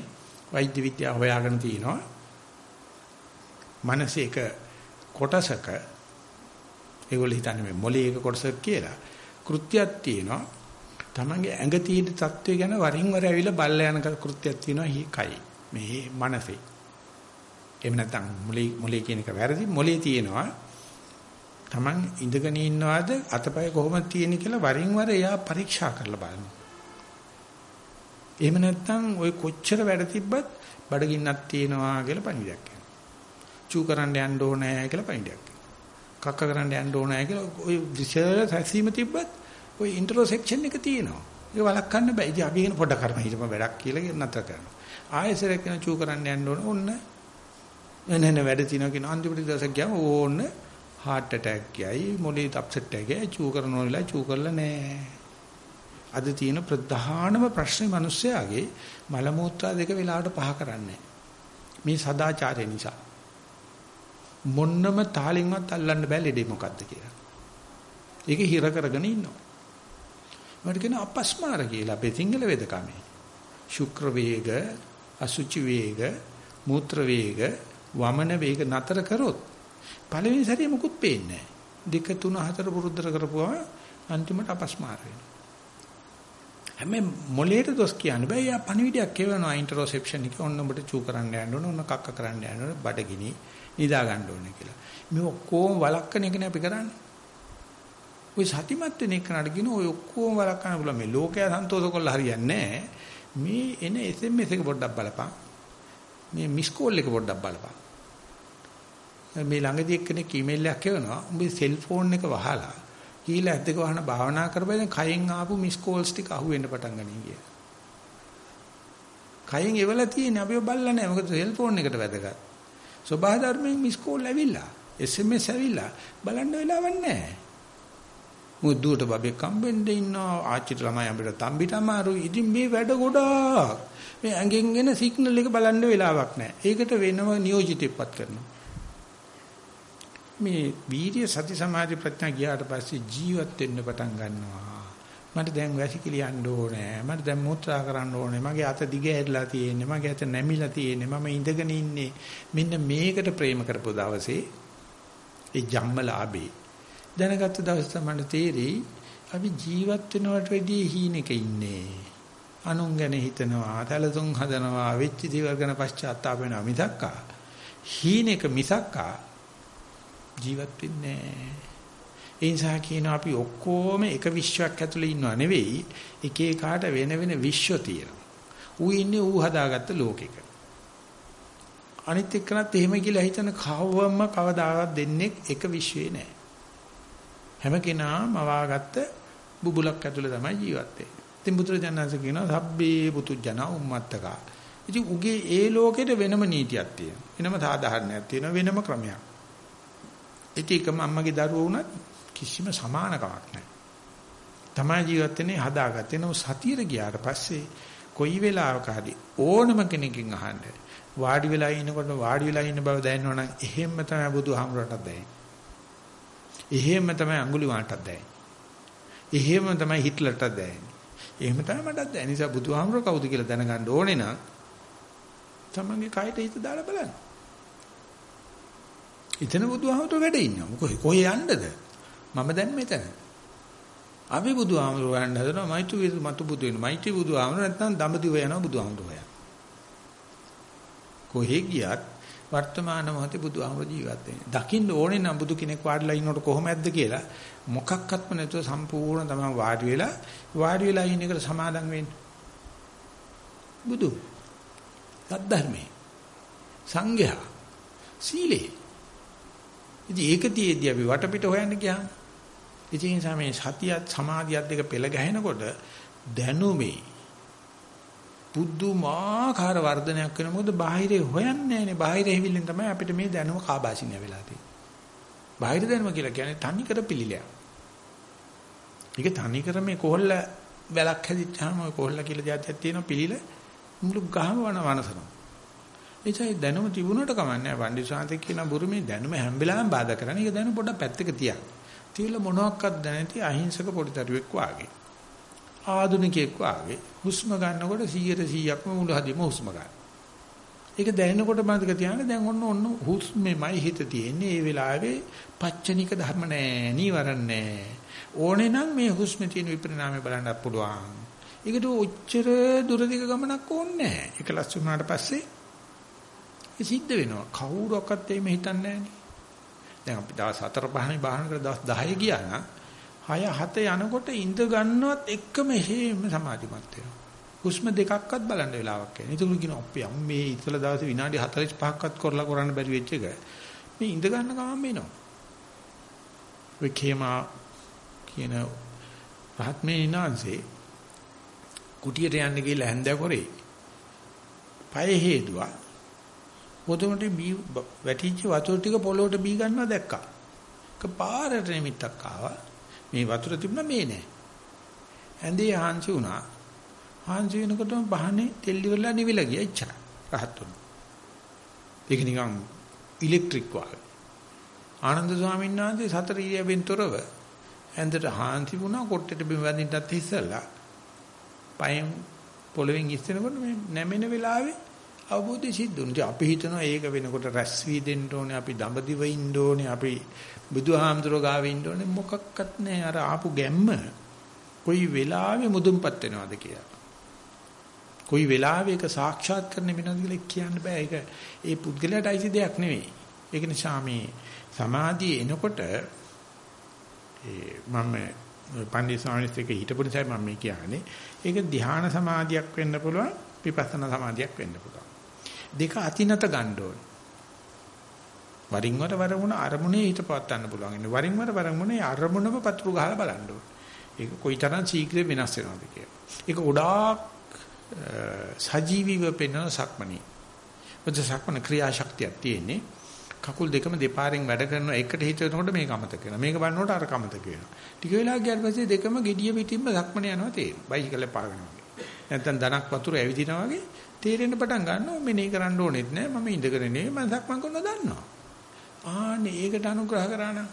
S1: වෛද්‍ය විද්‍යාව හොයාගෙන තිනවා. මනසේ එක කොටසක ඒගොල්ලෝ හිතන්නේ මේ මොලේ එක කොටසක් කියලා. කෘත්‍යයක් තියෙනවා. තමන්ගේ ඇඟ තියෙන தত্ত্বය ගැන වරින් වර ඇවිල්ලා බල්ල යන කෘත්‍යයක් තියෙනවා කයි. මේ මනසේ. එහෙම නැත්නම් මොලේ මොලේ කියන එක වැරදි. මොලේ තියෙනවා තමන් ඉඳගෙන ඉන්නවාද අතපය කොහොමද තියෙන්නේ කියලා වරින් වර එයා පරීක්ෂා කරලා බලනවා. එහෙම නැත්නම් ওই කොච්චර වැඩ තිබ්බත් බඩගින්නක් තියෙනවා කියලා පණිවිඩයක් එනවා. චූ කරන්න යන්න ඕනේ කියලා පණිවිඩයක් එනවා. කක්ක කරන්න යන්න ඕනේ කියලා ওই රිසර්ච් හැසීම තිබ්බත් ওই ඉන්ටරොසෙක්ෂන් එක තියෙනවා. ඒක වළක්වන්න බෑ. ඉතින් අපි කියන පොඩ කර්ම හිතම වැඩක් කියලා නතර කරනවා. ආයෙසරක් කියන චූ කරන්න යන්න ඕනේ. ඔන්න එන්න එන්න වැඩ තියෙනවා කියන අන්තිමට දවසක් ගියාම ඕන්න heart attack ගියයි මොලේ අප්සෙට් එකයි චූ කරනවා වෙලා චූ කරලා නෑ. අද තියෙන ප්‍රධානම ප්‍රශ්නේ මිනිස්සයාගේ මල මූත්‍රා දෙක වෙලාවට පහ කරන්නේ මේ සදාචාරය නිසා. මොන්නම තාලින්වත් අල්ලන්න බෑ ලෙඩේ මොකද්ද කියලා. ඒක හිර කරගෙන ඉන්නවා. මට කියන අපස්මාර කියලා අපේ සිංහල වේදකමේ. ශුක්‍ර වේග, අසුචි වේග, මූත්‍ර වේග, වමන වේග නතර කරොත් පළවෙනි සැරේ මුකුත් පේන්නේ නැහැ. දෙක තුන හතර පුරුද්දර කරපුවා අන්තිමට අපස්මාර වෙනවා. හැම මොලේට දොස් කියන්න බෑ. යා පණිවිඩයක් කියවනවා ඉන්ටරොසෙප්ෂන් එක. ඔන්න ඔබට චූ කරන්න යන්න ඕන, ඔන්න කක්ක කරන්න යන්න ඕන, බඩගිනි නිදා ගන්න ඕනේ කියලා. මේ ඔක්කොම වළක්කන එකනේ අපි කරන්නේ. ඔය සතිමත් වෙන එකනට කියන ඔය ඔක්කොම වළක්වන්න පුළුවන්. මේ ලෝකයා සන්තෝෂ කරලා හරියන්නේ නැහැ. මේ එන SMS එක පොඩ්ඩක් බලපන්. මේ මිස් කෝල් එක පොඩ්ඩක් බලපන්. මේ ළඟදී එක්කෙනෙක් ඊමේල් එකක් එවනවා. උඹේ සෙල්ෆෝන් එක වහලා කියලා ඇද්දක වහන භාවනා කරපෙන් කයෙන් ආපු මිස් කෝල්ස් ටික අහුවෙන්න පටන් ගනී කිය. කයෙන් එවලා තියෙන්නේ අපි බලලා නැහැ. මොකද සෙල්ෆෝන් එකට වැදගත්. සබහා ධර්මයෙන් මිස් කෝල් ඇවිල්ලා, SMS ඇවිල්ලා බලන්න වෙලාවක් නැහැ. මුද්දුවට බබෙක් හම්බෙන්න ඉන්නවා ආච්චිට ළමයි අපිට තම්බිට අමාරුයි. ඉතින් මේ වැඩ ගොඩාක්. මේ ඇඟෙන් එන සිග්නල් එක බලන්න වෙලාවක් නැහැ. ඒකට වෙනම නියෝජිතෙක්පත් කරනවා. මේ වීර්ය සති සමාධි ප්‍රඥා ගියාට පස්සේ ජීවත් වෙන්න පටන් ගන්නවා. මට දැන් වැසිකිලි යන්න ඕනේ. මට දැන් මුත්‍රා කරන්න ඕනේ. මගේ අත දිග ඇරිලා තියෙන්නේ. මගේ අත නැමිලා තියෙන්නේ. මම ඉඳගෙන ඉන්නේ. මෙන්න මේකට ප්‍රේම කරපු දවසේ ඒ ජම්මලාභේ දැනගත්ත දවස් තමයි තේරෙයි අපි ජීවත් වෙනවට වැඩිය හීනෙක ඉන්නේ. අනුන් ගැන හිතනවා, තලතුන් හදනවා, වෙච්ච දේවල් ගැන පශ්චාත්තාප වෙනවා මිසක්කා. හීනෙක මිසක්කා ජීවත් වෙන්නේ නැහැ. ඒ නිසා කියනවා අපි ඔක්කොම එක විශ්වයක් ඇතුලේ ඉන්නව නෙවෙයි එක එකාට වෙන වෙන විශ්ව තියෙනවා. ඌ ඉන්නේ ඌ හදාගත්ත ලෝකෙක. අනිත් එක්කනත් එහෙම කියලා හිතන කවවම කවදාවත් දෙන්නේ එක විශ්වේ නෑ. හැම කෙනාම වවාගත්ත බුබුලක් ඇතුලේ තමයි ජීවත් වෙන්නේ. ඉතින් බුදුරජාණන්සේ කියනවා සබ්බේ පුතුජන උම්මත්තකා. ඉතින් උගේ ඒ ලෝකෙට වෙනම නීතියක් තියෙනවා. වෙනම සාධාරණයක් තියෙනවා වෙනම ක්‍රමයක්. ඉතින් එකම අම්මගේ දරුවෝ වුණත් කිසිම සමානකමක් නැහැ. තමයි ජීවත් වෙන්නේ හදාගත්තේ නෝ සතියේ ගියාට පස්සේ කොයි වෙලාවක හරි ඕනම කෙනකින් අහන්න වාඩි වෙලා ඉනකොට වාඩි වෙලා ඉන්න බව දැනනවනම් එහෙම්ම තමයි බුදුහාමුදුරටත් දැනෙන්නේ. එහෙම තමයි අඟුලිමාලටත් දැනෙන්නේ. එහෙම තමයි හිට්ලර්ටත් දැනෙන්නේ. එහෙම තමයි මටත් දැනෙන්නේ. නිසා බුදුහාමුදුර කවුද කියලා දැනගන්න ඕනේ නම් තමන්ගේ කයට හිත දාලා බලන්න. ඉතන බුදුහාමුදුර වැඩ ඉන්නවා. කොහේ කොහේ යන්නද? මම දැන් මෙතන. අපි බුදුහාමුදුර ගන්න හදනවා මෛත්‍රී මතු බුදු වෙනවා. මෛත්‍රී බුදුහාමුදුර නැත්නම් දඹදිව යනවා බුදුහාමුදුර හොයන. කොහේ ගියත් වර්තමාන මොහොතේ බුදුහාමුදුර ජීවත් වෙන්නේ. දකින්න ඕනේ නම් බුදු කෙනෙක් වාඩිලා ඉන්නකොට කොහොමද කියලා මොකක්වත්ම නැතුව සම්පූර්ණ තමයි වාඩි වෙලා වාඩි වෙලා ඉන්න එකට සමාදම් වෙන්නේ. බුදු සද්ධර්මයේ සංඝයා සීලේ. ඉතින් ඒක තියේදී අපි වටපිට හොයන්න ගියාම ඉතින් ඒ සමේ සතියත් සමාධියත් දෙක පෙළ ගැහෙනකොට දැනුමේ පුදුමාකාර වර්ධනයක් වෙන මොකද බාහිරේ හොයන්නේ නැහැනේ. බාහිර හැවිල්ලෙන් තමයි අපිට මේ දැනුම කාබාසිනිය වෙලා තියෙන්නේ. බාහිර දැනුම කියලා කියන්නේ තනි කර පිළිලයක්. ඒක තනි කර මේ කොහොල්ල වැලක් හැදිච්චාම ඔය කොහොල්ල කියලා જાතියක් තියෙනවා. පිළිල මුළු ගහම වන වනසනවා. එචයි දැනුම තිබුණට කමන්නේ පණ්ඩිත ශාන්ති කියන බුරුමේ දැනුම හැම වෙලාවෙම බාධා කරන්නේ ඒක දැනුම පොඩ්ඩක් පැත්තක තියන්න තියලා මොනවත් දැනති අහිංසක පොඩි දරුවෙක් වාගේ ආදුනිකයෙක් වාගේ හුස්ම ගන්නකොට 100 100ක්ම මුළු හදිම හුස්ම ගන්න. ඒක දැනෙනකොට මතක තියාගන්න දැන් ඔන්න ඔන්න හුස්මෙමයි හිත තියෙන්නේ. ඒ වෙලාවේ පච්චනික ධර්ම නෑ, නීවරණ නෑ. ඕනේ නම් මේ හුස්මේ තියෙන විපරිණාමය බලන්නත් පුළුවන්. ඒකට ඔච්චර දුරදිග ගමනක් ඕනේ නෑ. ඒකලස් වුණාට පස්සේ ඒ සිද්ධ වෙනවා. කවුරක්වත් එහෙම හිතන්නේ නෑනේ. දැන් අපි දවස් 4 5 බාහන කර දවස් 10 ගියා නම් 6 7 යනකොට ඉඳ ගන්නවත් එක්කම හේම සමාධිමත් වෙනවා. හුස්ම දෙකක්වත් බලන්න වෙලාවක් නැහැ. ඒක කියන අපේ අම්මේ ඉතල දවසේ විනාඩි 45ක්වත් කරලා කරන්න බැරි වෙච්ච එක. මේ ඉඳ ගන්න ගමන් මේනවා. ඔය කේමා කියන රහත් මේ ඉනාන්සේ කුටියට යන්න ගිහලා හැන්දෑ කරේ. පය හේදුවා. පොදුමට බී වැටිච්ච වතුර ටික පොළොවට බී ගන්නවා දැක්කා. ඒක පාරට නිමිත්තක් ආවා. මේ වතුර තිබුණා මේ නෑ. ඇඳේ හාන්සි වුණා. හාන්සි වෙනකොටම බහනේ තෙල් ඉවරලා නිවිලා ගියා ඉච්චා. රහත් වුණා. ඒක නිකන් ඉලෙක්ට්‍රික් වගේ. ආනන්ද ස්වාමීන් වහන්සේ සතර ඊයවෙන් තොරව ඇඳට හාන්සි වුණා කොට්ටෙට බිම වැදින්නත් ඉස්සලා පයෙන් පොළවෙන් ඉස්සෙනකොට මේ නැමෙන වෙලාවේ අවබෝධය සිද්ධ වුණා. අපි හිතනවා ඒක වෙනකොට රැස් වී දෙන්න ඕනේ, අපි දඹදිව ඉන්න ඕනේ, අපි බුදුහාමුදුරුවෝ ගාවේ ඉන්න ඕනේ මොකක්වත් නැහැ. අර ආපු ගැම්ම කොයි වෙලාවෙ මුදුන්පත් වෙනවද කියලා. කොයි වෙලාවෙ ඒක සාක්ෂාත් කරන්න වෙනවද කියලා කියන්න බෑ. ඒක ඒ පුද්ගලයාට අයිති දෙයක් නෙවෙයි. ඒක නිසා මේ සමාධිය එනකොට ඒ මම පණ්ඩිත ස්වාමීන් වහන්සේ හිටපු නිසා මම මේ කියන්නේ ඒක ධ්‍යාන සමාධියක් වෙන්න පුළුවන් විපස්සනා සමාධියක් වෙන්න පුළුවන්. දෙක අතිනත ගන්න ඕනේ. වරින් වර වරමුණ අරමුණේ හිත පවත්වන්න පුළුවන්. ඉන්නේ වරින් වර වරමුණේ අරමුණම පතුරු ගහලා බලන්න ඕනේ. ඒක කොයිතරම් ශීඝ්‍ර වෙනස් වෙනවද කියලා. ඒක ගොඩාක් සජීවීව පෙනෙන සක්මණේ. මොකද සක්මණ ක්‍රියාශක්තියක් තියෙන්නේ. කකුල් දෙකම දෙපාරෙන් වැඩ කරන එකට හිත වෙනකොට මේක අමතක වෙනවා. මේක බලනකොට අරක අමතක වෙනවා. ටික වෙලාවක් ගියාට පස්සේ දෙකම gediya පිටින්ම සක්මණ යනවා තේරෙනවා. බයිසිකල් පාගන වගේ. නැත්තම් ධනක් වතුර ඇවිදිනා වගේ තේරෙන්න පටන් ගන්නවා. මෙනේ කරන්න ඕනෙත් නෑ. මම ඉඳගෙන නෙවෙයි. මම සක්මන් කරනවා දන්නවා. ආන්නේ ඒකට අනුග්‍රහ කරා නම්.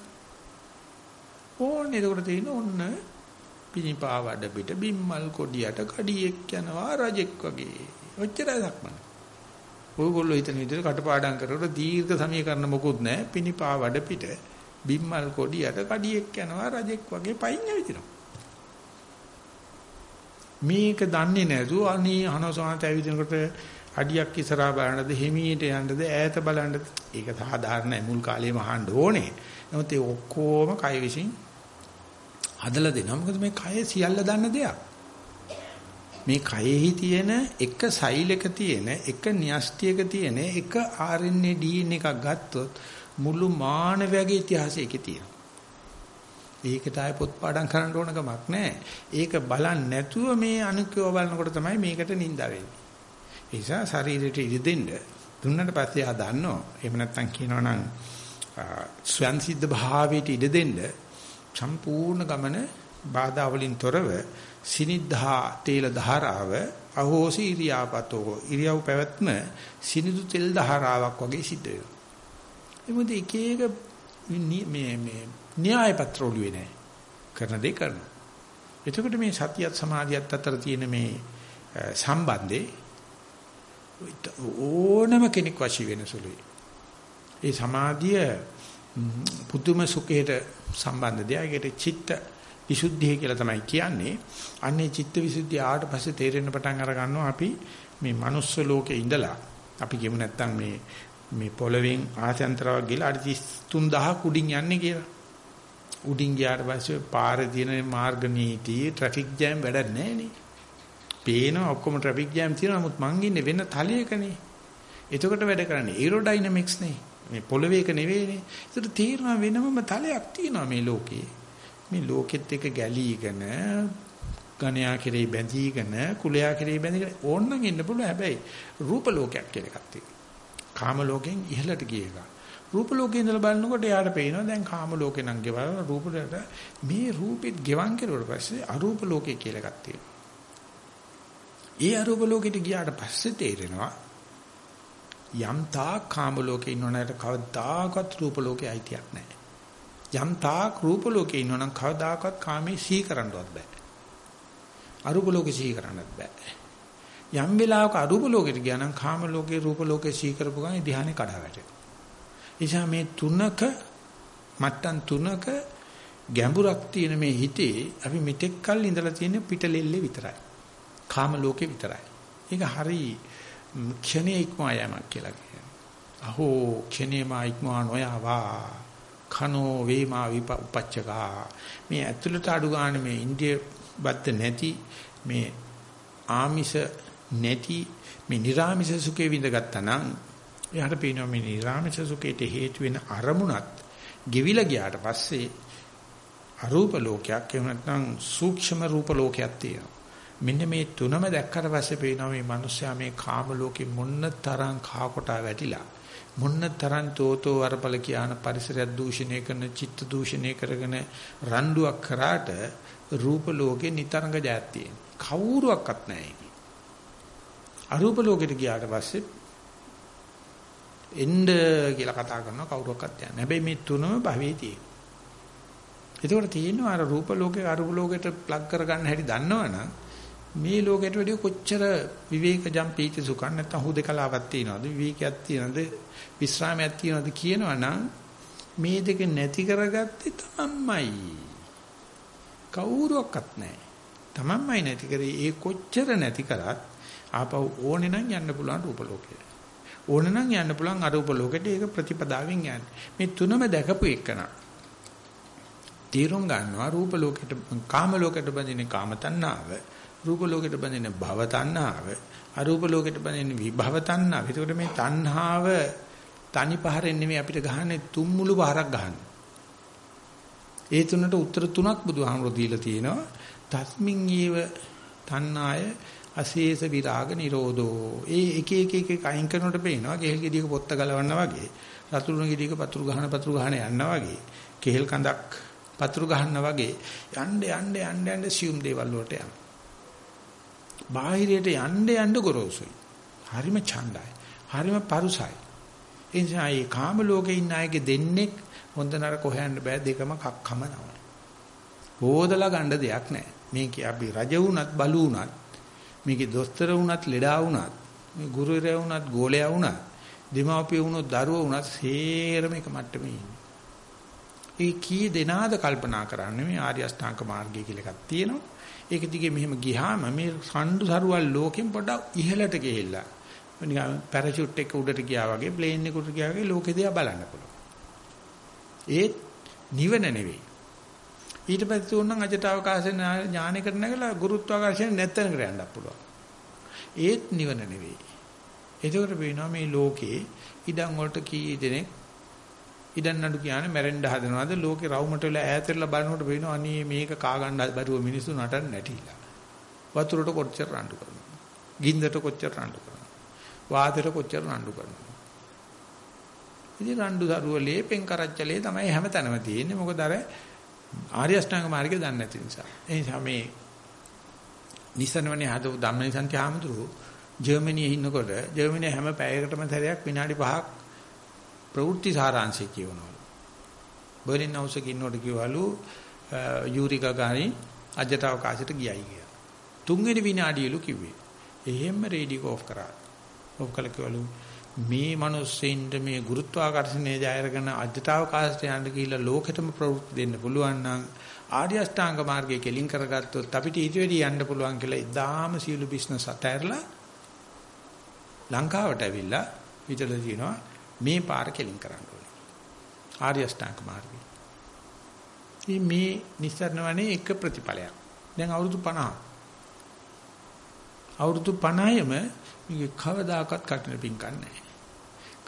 S1: ඕන්නේ එතකොට තියෙන ඔන්න පිනිපාවඩ පිට බිම්මල් කොඩියට කඩියෙක් යනවා රජෙක් වගේ. ඔච්චරයි සක්මන. ඔයගොල්ලෝ හිතන විදිහට කටපාඩම් කරලා දීර්ඝ සමීකරණ මොකුත් නෑ. පිනිපාවඩ පිට බිම්මල් කොඩියට කඩියෙක් යනවා රජෙක් වගේ පයින් ඇවිදිනවා. මේක දන්නේ නැතුව අනේ අනසාන්ත ඇවිදිනකොට අඩියක් ඉස්සරහා බලනද හිමීට යන්නද ඈත බලනද ඒක සාධාරණයි මුල් කාලේම අහන්න ඕනේ. නමුත් ඒ ඔක්කොම කය විසින් හදලා දෙනවා. මොකද මේ කය සියල්ල දන්න දෙයක්. මේ කයෙහි තියෙන එක සෛලක තියෙන එක න්‍යෂ්ටියක තියෙන එක RNA DNA එකක් ගත්තොත් මුළු මානවයාගේ ඉතිහාසය ඒකේ තියෙනවා. ඒකට ආය පොත් පාඩම් කරන්න ඕන කමක් නැහැ. ඒක බලන්නේ නැතුව මේ අනුකව බලනකොට තමයි මේකට නිඳා වෙන්නේ. ඒ නිසා ශරීරයට ඉඩ දෙන්න දුන්නට පස්සේ ආ දන්නෝ. එහෙම නැත්නම් කියනවා නම් ස්වයන් සිද්ධ භාවයට ඉඩ දෙන්න සම්පූර්ණ ගමන බාධා වලින් තොරව සිනිද්ධා තේල ධාරාව අහෝසි ඉරියාපතෝ ඉරියව් පැවැත්ම සිනිදු තෙල් ධාරාවක් වගේ සිද්ධ වෙනවා. ඒ මොකද එක එක මේ මේ න්‍යාය පත්‍ර ඔළුවේ නැහැ. කරන දේ කරනවා. එතකොට මේ සතියත් සමාධියත් අතර තියෙන මේ සම්බන්ධේ ඕනම කෙනෙක් වශී වෙන සුළුයි. ඒ සමාධිය පුදුම සුඛයට සම්බන්ධ දෙයක්. ඒකට චිත්ත විසුද්ධිය කියලා තමයි කියන්නේ. අන්නේ චිත්ත විසුද්ධිය ආවට පස්සේ තේරෙන්න පටන් අර ගන්නවා අපි මේ manuss ලෝකේ ඉඳලා අපි කියමු නැත්තම් මේ මේ පොළවෙන් ආසයන්තරවක් ගිහලා අඩි 33000 කුඩින් යන්නේ කියලා. උඩින් ගියාට පස්සේ පාරේ තියෙන මාර්ග නීති ට්‍රැෆික් ජෑම් වැඩක් නැහැ නේ. පේනවා ඔක්කොම ට්‍රැෆික් ජෑම් තියෙනවා නමුත් මං ඉන්නේ වෙන තලයකනේ. එතකොට වැඩ කරන්නේ ඒරෝඩයිනමික්ස් නේ. මේ පොළවේ එක නෙවෙයිනේ. ඒකට තීරණ වෙනමම තලයක් තියෙනවා මේ ලෝකේ. මේ ලෝකෙත් එක ගැලීගෙන ගණයා කෙරේ බැඳීගෙන කුලයා කෙරේ බැඳීගෙන ඕනනම් ඉන්න පුළුවන් හැබැයි රූප ලෝකයක් කියලා එකක් තියෙනවා. කාම ලෝකෙන් ඉහළට ගිය එක. රූප ලෝකේ ඉඳලා බලනකොට එයාට පේනවා දැන් කාම ලෝකේ නම් ගෙවල රූපයට මේ රූපෙත් ගෙවන් කෙරුවට පස්සේ අරූප ලෝකේ කියලා එකක් තියෙනවා. ඒ අරූප ලෝකෙට ගියාට පස්සේ තේරෙනවා යම් තාක් කාම ලෝකේ ඉන්නවනට කවදාකවත් රූප ලෝකේ අයිතියක් නැහැ. යම් තාක් රූප ලෝකේ ඉන්නවනම් කවදාකවත් කාමේ සී කරන්නවත් බෑ. අරූප ලෝකේ සී කරන්නත් බෑ. යම් වෙලාවක අරූප ලෝකෙට ගියා නම් කාම ලෝකේ රූප ලෝකේ සී කරපු ගමන් ධ්‍යානෙ කඩා වැටෙනවා. එනිසා මේ තුනක මට්ටම් තුනක ගැඹුරක් තියෙන මේ හිතේ අපි මෙතෙක් කල් ඉඳලා තියෙන පිටලෙල්ලේ විතරයි. කාම ලෝකේ විතරයි. ඒක හරි ක්ෂණේ ඉක්මවා යamak කියලා කියනවා. අහෝ ක්ෂණේමා ඉක්මවා නොයවා. කනෝ වේමා විපච්චකා. මේ ඇතුළට අඩු ගන්න මේ ඉන්දිය බද්ද නැති මේ ආමිෂ නැති මේ නිර්ාමිෂ සුඛේ විඳගත්තා නම් එයාට පේනවා මේ නිර්ාමිෂ සුඛේට හේතු වෙන අරමුණත් ගෙවිලා ගියාට පස්සේ අරූප ලෝකයක් එහෙම නැත්නම් සූක්ෂම රූප ලෝකයක් තියෙනවා. මෙන්න මේ තුනම දැක්කට පස්සේ පේනවා මේ මිනිස්සයා මේ කාම ලෝකෙ මොන්න තරම් කාකොටා වැටිලා මොන්න තරම් තෝතෝ වරපල කියන පරිසරයක් දූෂණය කරන චිත්ත දූෂණය කරගෙන රණ්ඩුවක් කරාට රූප ලෝකේ නිතරංග ජයත් තියෙන. කවුරුවක්වත් නැහැ ඒක. අරූප ලෝකෙට ගියාට පස්සේ එන්න කියලා කතා කරනවා කවුරුවක්වත් යන්නේ. හැබැයි මේ තුනම භවයේ තියෙන. ඒකෝට තියෙනවා අර රූප ලෝකේ අරූප ලෝකෙට ප්ලග් කරගන්න හැටි දන්නවනම් මේ ලෝකෙට වැඩිය කොච්චර විවේකජම් පීති සුඛන් නැත්නම් හුදකලාවක් තියනවද විවේකයක් තියනවද විශ්‍රාමයක් තියනවද කියනවනම් මේ දෙක නැති කරගත්තේ තමයි කවුරුවක්වත් නැහැ තමන්මයි නැති කරේ ඒ කොච්චර නැති කරත් ආපහු ඕනේ නම් යන්න පුළුවන් රූප ලෝකෙට ඕනේ නම් යන්න පුළුවන් අරූප ලෝකෙට ඒක ප්‍රතිපදාවෙන් යන්නේ මේ තුනම දැකපු එකන තීරුම් ගන්නවා රූප ලෝකෙට කාම ලෝකෙට බඳින කාම තණ්හාව රූප ලෝකෙට බඳින භව තණ්හාව අරූප ලෝකෙට බඳින විභව තණ්හාව. ඒකට මේ තණ්හාව තනි පහරෙන් නෙමෙයි අපිට ගහන්නේ තුන් මුළු පහරක් ගහන්නේ. ඒ තුනට උත්තර තුනක් බුදුහාමුදුරු දීලා තියෙනවා. තස්මින් ඊව තණ්හාය අශේෂ විරාග නිරෝධෝ. ඒ එක එක එක එක අයින් කරනකොට පේනවා කෙහෙල් ගෙඩියක පොත්ත ගලවන්නා වගේ. රතුරුන ගෙඩියක පතුරු ගහන පතුරු ගහන යනවා වගේ. කෙහෙල් කඳක් පතුරු ගහනවා වගේ යන්න යන්න යන්න යන්න සියුම් දේවල් වලට යනවා. බාහිරයට යන්න යන්න ගොරෝසුයි. හරිම ඡණ්ඩයි. හරිම පරුසයි. ඒ නිසා මේ කාම ලෝකේ ඉන්න අයගේ දෙන්නේ හොඳ නරක හොයන්න බෑ දෙකම කක්කම නම. හොදලා ගන්න දෙයක් නැහැ. මේක අපි රජ වුණත් බලු වුණත් මේකේ දොස්තර වුණත් ලෙඩා වුණත් මේ ගුරුවරයා වුණත් ගෝලයා වුණත් දෙමාපිය වුණොත් දරුවෝ වුණත් සේරම එක මට්ටමේ ඉන්නේ. ඒ කී දෙනාද කල්පනා කරන්නේ මේ ආර්ය අෂ්ටාංග මාර්ගය කියලා එකක් තියෙනවා. ඒක දිගේ මෙහෙම ගියාම මේ සම්ඩු සරුවල් ලෝකෙන් පොඩක් ඉහළට ගිහිල්ලා නිකන් පැරෂූට් එක උඩට ගියා වගේ ප්ලේන් එක උඩට ගියා වගේ ලෝකෙ දිහා බලන්න පුළුවන්. ඒත් නිවන නෙවෙයි. ඊට පස්සේ උන්නම් අජට අවකාශයෙන් ඥානයකට නැගලා ගුරුත්වාකර්ෂණ නැත්තනකට යන්නත් පුළුවන්. ඒත් නිවන නෙවෙයි. එතකොට වෙනවා මේ ලෝකේ ඉඩම් වලට කී දෙනෙක් ඉඩම් නඩු කියන්නේ මැරෙන්න හදනවාද ලෝකේ රවුමට වෙලා ඈතටලා බලනකොට වෙනවා අනේ මේක කා ගන්න බැරුව මිනිස්සු නටන්න නැටිලා. වතුරට කොච්චර රණ්ඩු කරනවා. ගින්දරට කොච්චර රණ්ඩු කරනවා. වාතයට කොච්චර රණ්ඩු කරනවා. ඉතින් රණ්ඩු දරුවලේ පෙන් කරච්චලේ තමයි හැමතැනම තියෙන්නේ. මොකද අර ආර්ය අෂ්ටාංග මාර්ගය දන්නේ නැති නිසා. ඒ නිසා මේ නිසනවනේ හදපු ධම්මනිසන්ති ආමතුරු ජර්මනියේ ඉන්නකොට ජර්මනියේ හැම පැයකටම සැරයක් විනාඩි 5ක් ප්‍රවෘත්ති සාරාංශය කියවනවලු. බර්ලින් හවුස් එකේ ඉන්නකොට කිව්වලු යූරි ගගානි අජට අවකාශයට ගියයි කියලා. තුන්වෙනි විනාඩියලු කිව්වේ. එහෙම්ම රේඩියෝ ඔෆ් කරා. ඔෆ් කළ කිව්වලු මේ මිනිස්සෙින්ද මේ ගුරුත්වාකර්ෂණය ජයරගෙන අජට අවකාශයට යන්න ගිහිල්ලා ලෝකෙටම ප්‍රවෘත්ති දෙන්න පුළුවන් නම් ආර්ය අෂ්ටාංග මාර්ගයේ කෙලින් කරගත්තොත් අපිට ඊට වැඩි යන්න පුළුවන් කියලා ඉදාම සියලු බිස්නස් අතහැරලා ලංකාවට ඇවිල්ලා විතර දිනවා මේ පාර කෙලින් කරන්න ඕනේ. ආර්ය අෂ්ටාංග මාර්ගය. මේ නිස්සරණ වනේ එක ප්‍රතිඵලයක්. දැන් අවුරුදු 50. අවුරුදු 50ෙම මේක කවදාකවත් කටින පිංකම් නැහැ.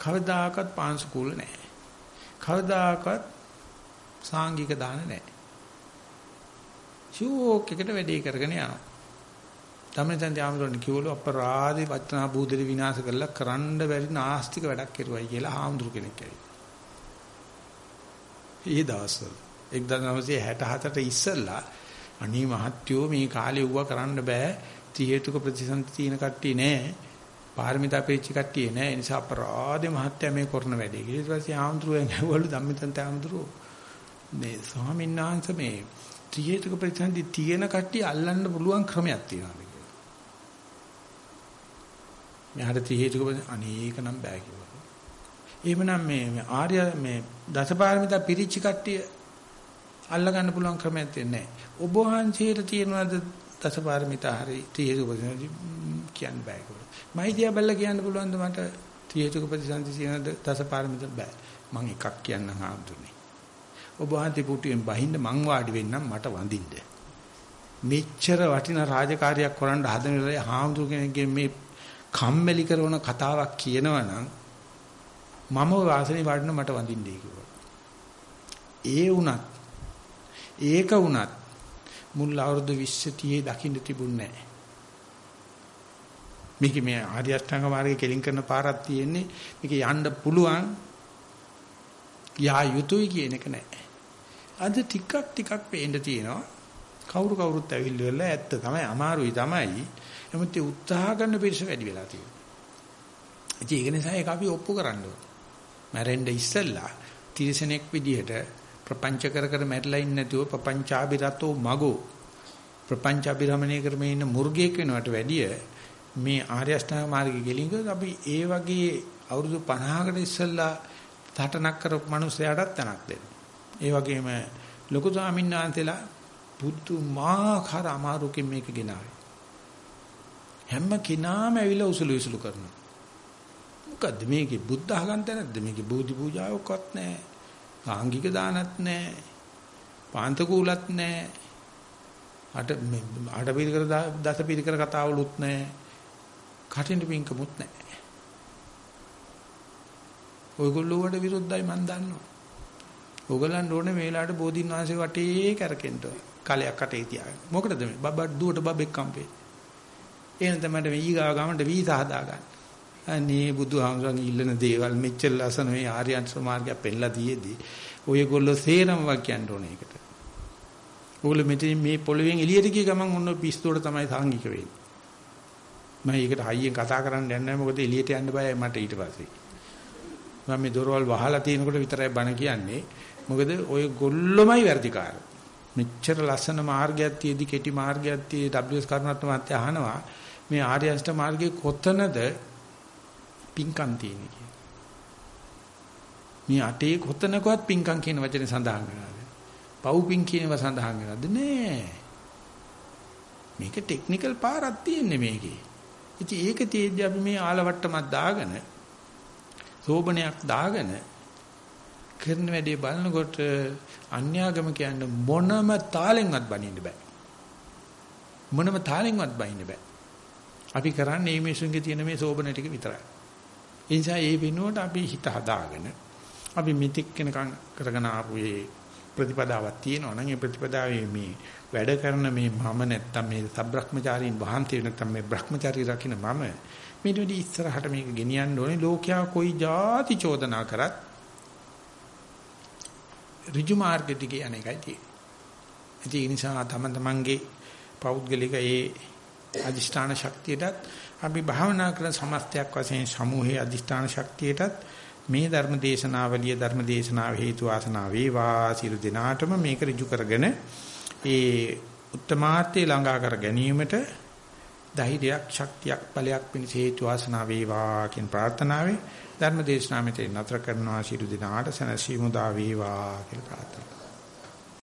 S1: කවදාකවත් පාංශු කුල නැහැ. කවදාකවත් සාංගික දාන නැහැ. ෂෝක් එකට වැඩේ කරගෙන යනවා. තමෙන් යාමරණ කිව්වලු අපරාධි වචනා බූදලි විනාශ කරලා කරන්න බැරි නාස්තික වැඩක් කරුවයි කියලා හාමුදුරු කෙනෙක් ඇවිත්. ඊ දවස්වල 1964ට ඉස්සෙල්ලා අනී මහත්යෝ මේ කාලේ වුණා කරන්න බෑ ති හේතුක ප්‍රතිසන්ති තියෙන කට්ටිය නෑ පාරමිතා පෙච්ච කට්ටිය නෑ ඒ නිසා අපරාධේ මහත්ය මේ කරන වැඩේ. ඊට පස්සේ ආම්ද්රුවෙන් ඇහුවලු ධම්මිතන්ත ආම්ද්රුව මේ ස්වාමීන් වහන්සේ මේ ති හේතුක ප්‍රතිසන්ති තියෙන කට්ටිය අල්ලන්න පුළුවන් ක්‍රමයක් තියෙනවා කියලා. මෙහාට ති හේතුක අනේක නම් බෑ කිව්වා. එහෙමනම් මේ ආර්ය මේ දසපාරමිතා පිරිච්ච කට්ටිය අල්ල ගන්න පුළුවන් ක්‍රමයක් තියෙන්නේ නැහැ. ඔබ වහන්සේට තියෙනවද දසපාරමිතා හරි ත්‍රිහේතුක ප්‍රතිසන්දි කියන්න බෑ කියලා. මයිදියා බල්ල කියන්න පුළුවන්ද මට ත්‍රිහේතුක ප්‍රතිසන්දි කියන දසපාරමිතා බෑ. මම එකක් කියන්නම් ආඳුනේ. ඔබ වහන්සේ පුටුවෙන් බහින්න මං වාඩි වෙන්නම් මට වඳින්න. මෙච්චර වටිනා රාජකාරියක් කරන්න හදන වෙලාවේ හාමුදුර කෙනෙක්ගෙන් මේ කම්මැලි කරන කතාවක් කියනවනම් මම වාසනේ වඩන මට වඳින්නේ කිව්වා. ඒ වුණත් ඒක වුණත් මුල් අවුරුදු 20 30 දකින්න තිබුණේ නැහැ. මේක මේ ආර්ය අෂ්ටාංග මාර්ගයේ කෙලින් කරන පාරක් තියෙන්නේ මේක යන්න පුළුවන් යා යුතුයි කියන එක නැහැ. අද ටිකක් ටිකක් පේන්න තියෙනවා. කවුරු කවුරුත් ඇවිල්ලා ඇත්ත තමයි අමාරුයි තමයි. නමුත් ඒ උත්සාහ කරන පිරිස වැඩි වෙලා තියෙනවා. ඉතින් ඒක නිසා ඒක අපි ඔප්පු කරන්න ඕනේ. මැරෙන්න ඉස්සෙල්ලා තිරසනෙක් විදිහට ප්‍රපංච කර කර මැරිලා ඉන්නේ නැතුව ප්‍රපංචාබිරතෝ මගෝ ප්‍රපංචාබිරමණය කරමින් ඉන්න මුර්ගයෙක් වෙනවට වැඩිය මේ ආර්ය අෂ්ටාංග මාර්ගයේ ගෙලින්ග අපි ඒ වගේ අවුරුදු 50කට ඉස්සෙල්ලා තටනක් කරපු මිනිස්සයාටත් තනක් දෙන්න. ඒ වගේම ලොකු ස්වාමීන් වහන්සේලා පුදුමාකාර අමාරුකින් මේක ගෙනාවේ. හැම කෙනාම ඇවිල්ලා උසුළු විසුළු කරනවා. මොකද්ද මේකේ බුද්ධ ආගන්ත නැද්ද මේකේ බෝධි පූජාවක්වත් නැහැ. ආංගික දානත් නැහැ. පාන්තකූලත් නැහැ. අට අට පිළිකර දස පිළිකර කතාවලුත් නැහැ. කටින් පිංකමුත් නැහැ. ඔයගොල්ලෝ වලට විරුද්ධයි මන් දන්නවා. ඕගලන් ඕනේ මේ වෙලාවට බෝධින් වහන්සේ වටේ කරකෙන්න. කලයක් අටේ තියාගෙන. මොකටද මේ? බබ්බා දුවට බබෙක් කම්පේ. එහෙනම් තමයි මේ ඊගා ගමන්ට වීසා හදාගන්න. අනේ බුදුහාමුදුරන්ගේ ඉල්ලන දේවල් මෙච්චර ලස්සන මේ ආර්යයන්ස මාර්ගය පෙන්ලා දීයේදී ඔයගොල්ලෝ සේරම වාක්‍යයන්ට ඕනේ ඒකට. ඕගොල්ලෝ මෙතන මේ පොළවෙන් එළියට ගිය ගමන් ඔන්න පිස්තෝඩ තමයි සාංගික වෙන්නේ. මම ඒකට හයියෙන් කතා කරන්න යන්නේ නැහැ මොකද එළියට යන්න බයයි මට ඊට පස්සේ. මම මේ දොරවල් වහලා තියෙනකොට විතරයි බණ කියන්නේ. මොකද ඔය ගොල්ලොමයි වැඩිකාර. මෙච්චර ලස්සන මාර්ගයක් තියේදී කෙටි මාර්ගයක් තියේ WS කරුණාත්ම මහත්තයා අහනවා මේ ආර්ය අෂ්ට මාර්ගයේ කොතනද පිංකම් තියෙන්නේ කියලා. මේ අටේ කොතනකවත් පිංකම් කියන වචනේ සඳහන් වෙනවද? පව් පිං කියනව සඳහන් වෙනවද? නෑ. මේක ටෙක්නිකල් පාරක් තියෙන්නේ මේකේ. ඉතින් ඒක තියෙද්දි අපි මේ ආලවට්ටමක් දාගෙන සෝබනයක් දාගෙන කරන වැඩේ බලනකොට අන්‍යාගම කියන්නේ මොනම තාලෙන්වත් බනින්න බෑ. මොනම තාලෙන්වත් බනින්න බෑ. අපි කරන්නේ මේ මිනිසුන්ගේ තියෙන මේ සෝබන ටික විතරයි. ඒ නිසා ඒ වෙනුවට අපි හිත හදාගෙන අපි මිත්‍යක් වෙනකන් කරගෙන ආපු මේ ප්‍රතිපදාවක් තියෙනවා නම් ඒ ප්‍රතිපදාවේ මේ වැඩ කරන මේ මම නැත්තම් මේ සබ්‍රක්‍මචාරීන් වහන්සේ නැත්තම් මේ බ්‍රහ්මචාරී රකින්න මම මේ දෙවි ඉස්සරහට මේක ගෙනියන්න ඕනේ ලෝකයා કોઈ જાති චෝදනා කරත් ඍජු මාර්ගෙ දිගේ යන එකයි තියෙන්නේ. ඒ නිසා තම තමන්ගේ පෞද්ගලික ඒ අදිෂ්ඨාන ශක්තියටත් අපි භාවනා කරන සමස්තයක් වශයෙන් සමූහයේ අදිෂ්ඨාන ශක්තියටත් මේ ධර්ම දේශනාවලිය ධර්ම දේශනාව හේතු වාසනා වේවා. සියලු දිනාටම මේක ඍජු කරගෙන ඒ උත්තමාර්ථය ළඟා කර ගැනීමට ධෛර්යයක් ශක්තියක් බලයක් පිණිස හේතු වාසනා වේවා කියන ප්‍රාර්ථනාවෙන් ධර්ම දේශනාව මෙතන නතර කරනවා. සියලු දිනාට සනසීමු දා වේවා කියලා ප්‍රාර්ථනා